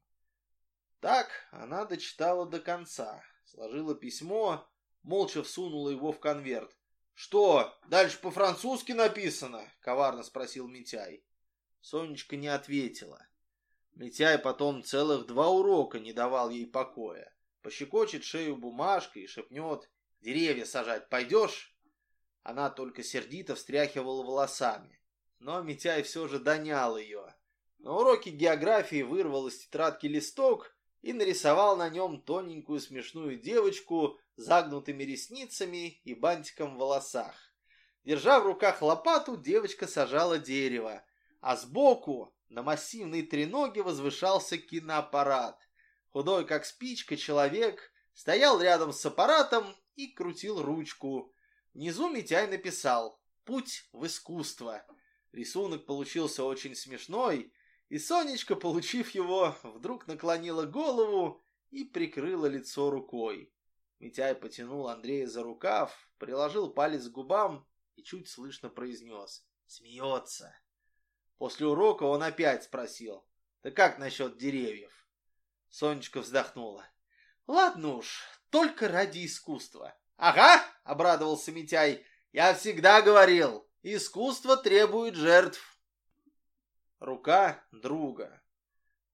Так она дочитала до конца, сложила письмо, молча всунула его в конверт. «Что, дальше по-французски написано?» — коварно спросил Митяй. Сонечка не ответила. Митяй потом целых два урока не давал ей покоя. Пощекочет шею бумажкой и шепнет «Деревья сажать пойдешь?» Она только сердито встряхивала волосами. Но Митяй все же донял ее. На уроке географии вырвал из тетрадки листок и нарисовал на нем тоненькую смешную девочку с загнутыми ресницами и бантиком в волосах. Держа в руках лопату, девочка сажала дерево, а сбоку на массивной треноге возвышался киноаппарат. Худой, как спичка, человек стоял рядом с аппаратом и крутил ручку. Внизу Митяй написал «Путь в искусство». Рисунок получился очень смешной, И Сонечка, получив его, вдруг наклонила голову и прикрыла лицо рукой. Митяй потянул Андрея за рукав, приложил палец к губам и чуть слышно произнес «Смеется». После урока он опять спросил «Да как насчет деревьев?» Сонечка вздохнула. «Ладно уж, только ради искусства». «Ага!» — обрадовался Митяй. «Я всегда говорил, искусство требует жертв». Рука друга.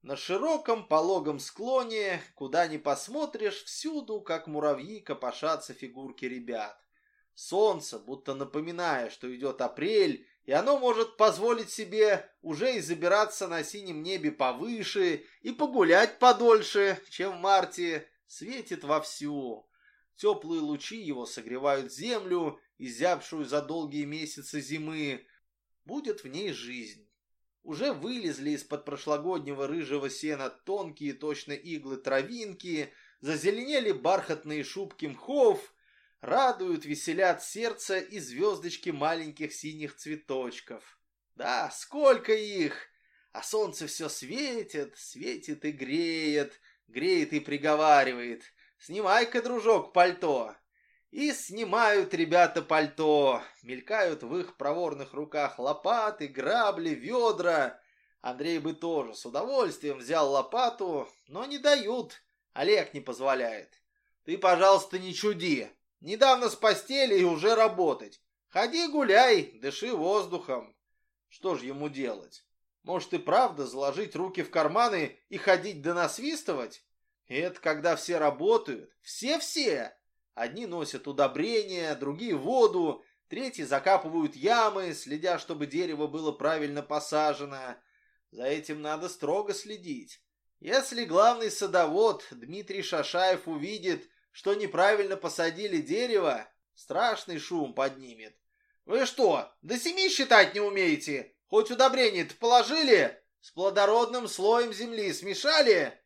На широком пологом склоне, куда ни посмотришь, всюду, как муравьи, копошатся фигурки ребят. Солнце, будто напоминая, что идет апрель, и оно может позволить себе уже и забираться на синем небе повыше и погулять подольше, чем в марте, светит вовсю. Теплые лучи его согревают землю, изябшую за долгие месяцы зимы. Будет в ней жизнь. Уже вылезли из-под прошлогоднего рыжего сена тонкие точно иглы травинки, зазеленели бархатные шубки мхов, радуют, веселят сердце и звездочки маленьких синих цветочков. Да, сколько их! А солнце все светит, светит и греет, греет и приговаривает. Снимай-ка, дружок, пальто. И снимают ребята пальто. Мелькают в их проворных руках лопаты, грабли, ведра. Андрей бы тоже с удовольствием взял лопату, но не дают. Олег не позволяет. Ты, пожалуйста, не чуди. Недавно с постели и уже работать. Ходи гуляй, дыши воздухом. Что ж ему делать? Может и правда заложить руки в карманы и ходить да насвистывать? это когда все работают. Все-все. Одни носят удобрения, другие воду, третьи закапывают ямы, следя, чтобы дерево было правильно посажено. За этим надо строго следить. Если главный садовод Дмитрий Шашаев увидит, что неправильно посадили дерево, страшный шум поднимет. Вы что, до семи считать не умеете? Хоть удобрение-то положили? С плодородным слоем земли смешали?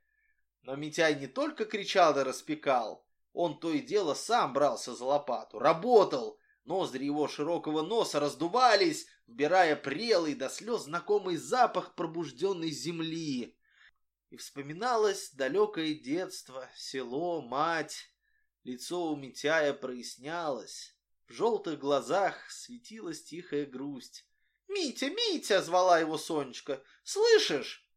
Но Митяй не только кричал да распекал, он то и дело сам брался за лопату, работал. Ноздри его широкого носа раздувались, вбирая прелый до слез знакомый запах пробужденной земли. И вспоминалось далекое детство, село, мать. Лицо у Митяя прояснялось. В желтых глазах светилась тихая грусть. «Митя, Митя!» — звала его Сонечка. «Слышишь?»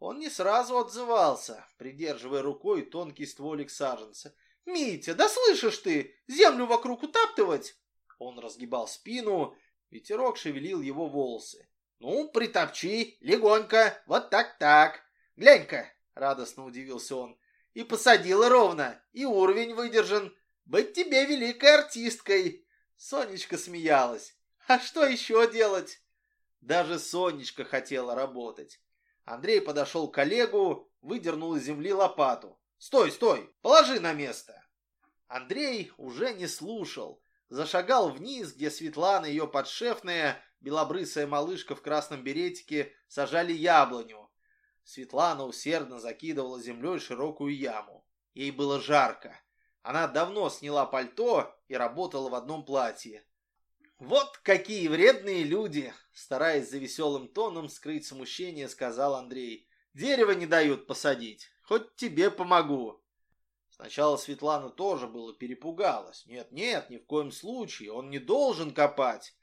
Он не сразу отзывался, придерживая рукой тонкий стволик саженца. «Митя, да слышишь ты? Землю вокруг утаптывать?» Он разгибал спину, ветерок шевелил его волосы. «Ну, притопчи, легонько, вот так-так. Глянь-ка!» — радостно удивился он. И посадила ровно, и уровень выдержан. Быть тебе великой артисткой. Сонечка смеялась. А что еще делать? Даже Сонечка хотела работать. Андрей подошел к коллегу, выдернул из земли лопату. «Стой, стой! Положи на место!» Андрей уже не слушал. Зашагал вниз, где Светлана и ее подшефная, белобрысая малышка в красном беретике, сажали яблоню. Светлана усердно закидывала землей широкую яму. Ей было жарко. Она давно сняла пальто и работала в одном платье. «Вот какие вредные люди!» Стараясь за веселым тоном скрыть смущение, сказал Андрей. «Дерево не дают посадить. Хоть тебе помогу». Сначала Светлана тоже было перепугалась. Нет-нет, ни в коем случае, он не должен копать.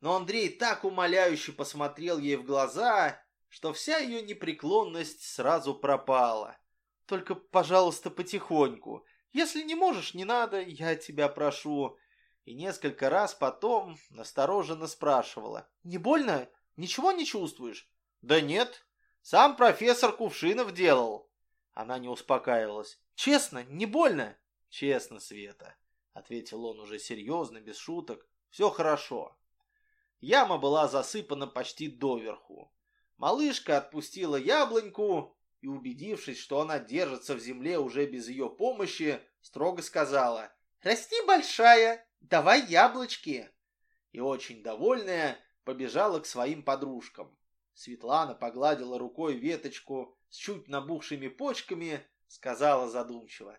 Но Андрей так умоляюще посмотрел ей в глаза что вся ее непреклонность сразу пропала. Только, пожалуйста, потихоньку. Если не можешь, не надо, я тебя прошу. И несколько раз потом настороженно спрашивала. Не больно? Ничего не чувствуешь? Да нет. Сам профессор Кувшинов делал. Она не успокаивалась. Честно, не больно? Честно, Света, ответил он уже серьезно, без шуток. Все хорошо. Яма была засыпана почти доверху. Малышка отпустила яблоньку и, убедившись, что она держится в земле уже без ее помощи, строго сказала «Расти большая, давай яблочки!» И очень довольная побежала к своим подружкам. Светлана погладила рукой веточку с чуть набухшими почками, сказала задумчиво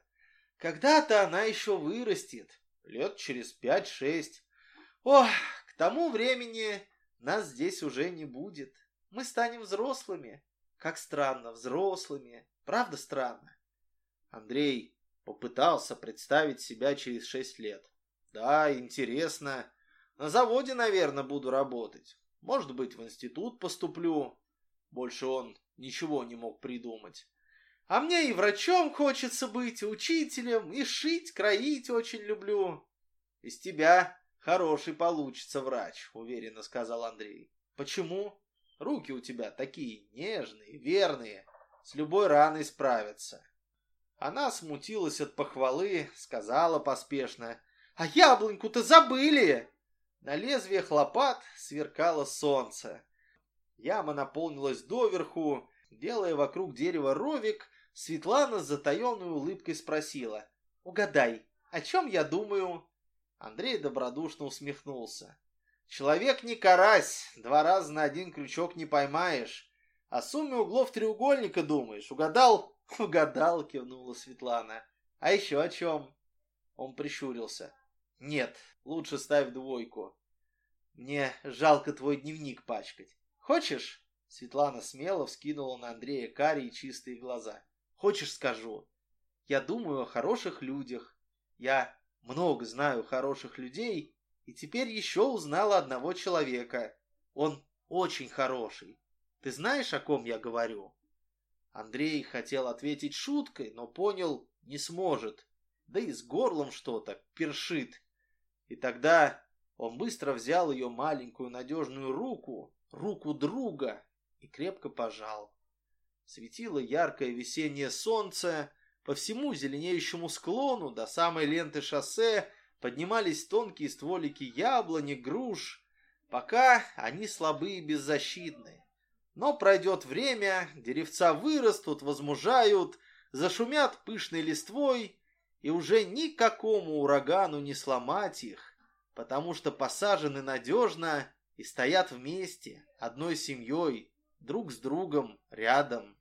«Когда-то она еще вырастет, лет через пять-шесть. Ох, к тому времени нас здесь уже не будет» мы станем взрослыми. Как странно, взрослыми. Правда странно? Андрей попытался представить себя через шесть лет. Да, интересно. На заводе, наверное, буду работать. Может быть, в институт поступлю. Больше он ничего не мог придумать. А мне и врачом хочется быть, и учителем, и шить, кроить очень люблю. Из тебя хороший получится врач, уверенно сказал Андрей. Почему? Руки у тебя такие нежные, верные, с любой раной справятся. Она смутилась от похвалы, сказала поспешно. «А яблоньку-то забыли!» На лезвиях лопат сверкало солнце. Яма наполнилась доверху. Делая вокруг дерева ровик, Светлана с затаенной улыбкой спросила. «Угадай, о чем я думаю?» Андрей добродушно усмехнулся. «Человек не карась, два раза на один крючок не поймаешь. О сумме углов треугольника думаешь. Угадал?» «Угадал», — кивнула Светлана. «А еще о чем?» Он прищурился. «Нет, лучше ставь двойку. Мне жалко твой дневник пачкать. Хочешь?» Светлана смело вскинула на Андрея карие чистые глаза. «Хочешь, скажу? Я думаю о хороших людях. Я много знаю хороших людей, и теперь еще узнала одного человека. Он очень хороший. Ты знаешь, о ком я говорю?» Андрей хотел ответить шуткой, но понял, не сможет. Да и с горлом что-то першит. И тогда он быстро взял ее маленькую надежную руку, руку друга, и крепко пожал. Светило яркое весеннее солнце, по всему зеленеющему склону до самой ленты шоссе поднимались тонкие стволики яблони, груш, пока они слабые и беззащитны. Но пройдет время, деревца вырастут, возмужают, зашумят пышной листвой, и уже никакому урагану не сломать их, потому что посажены надежно и стоят вместе, одной семьей, друг с другом, рядом.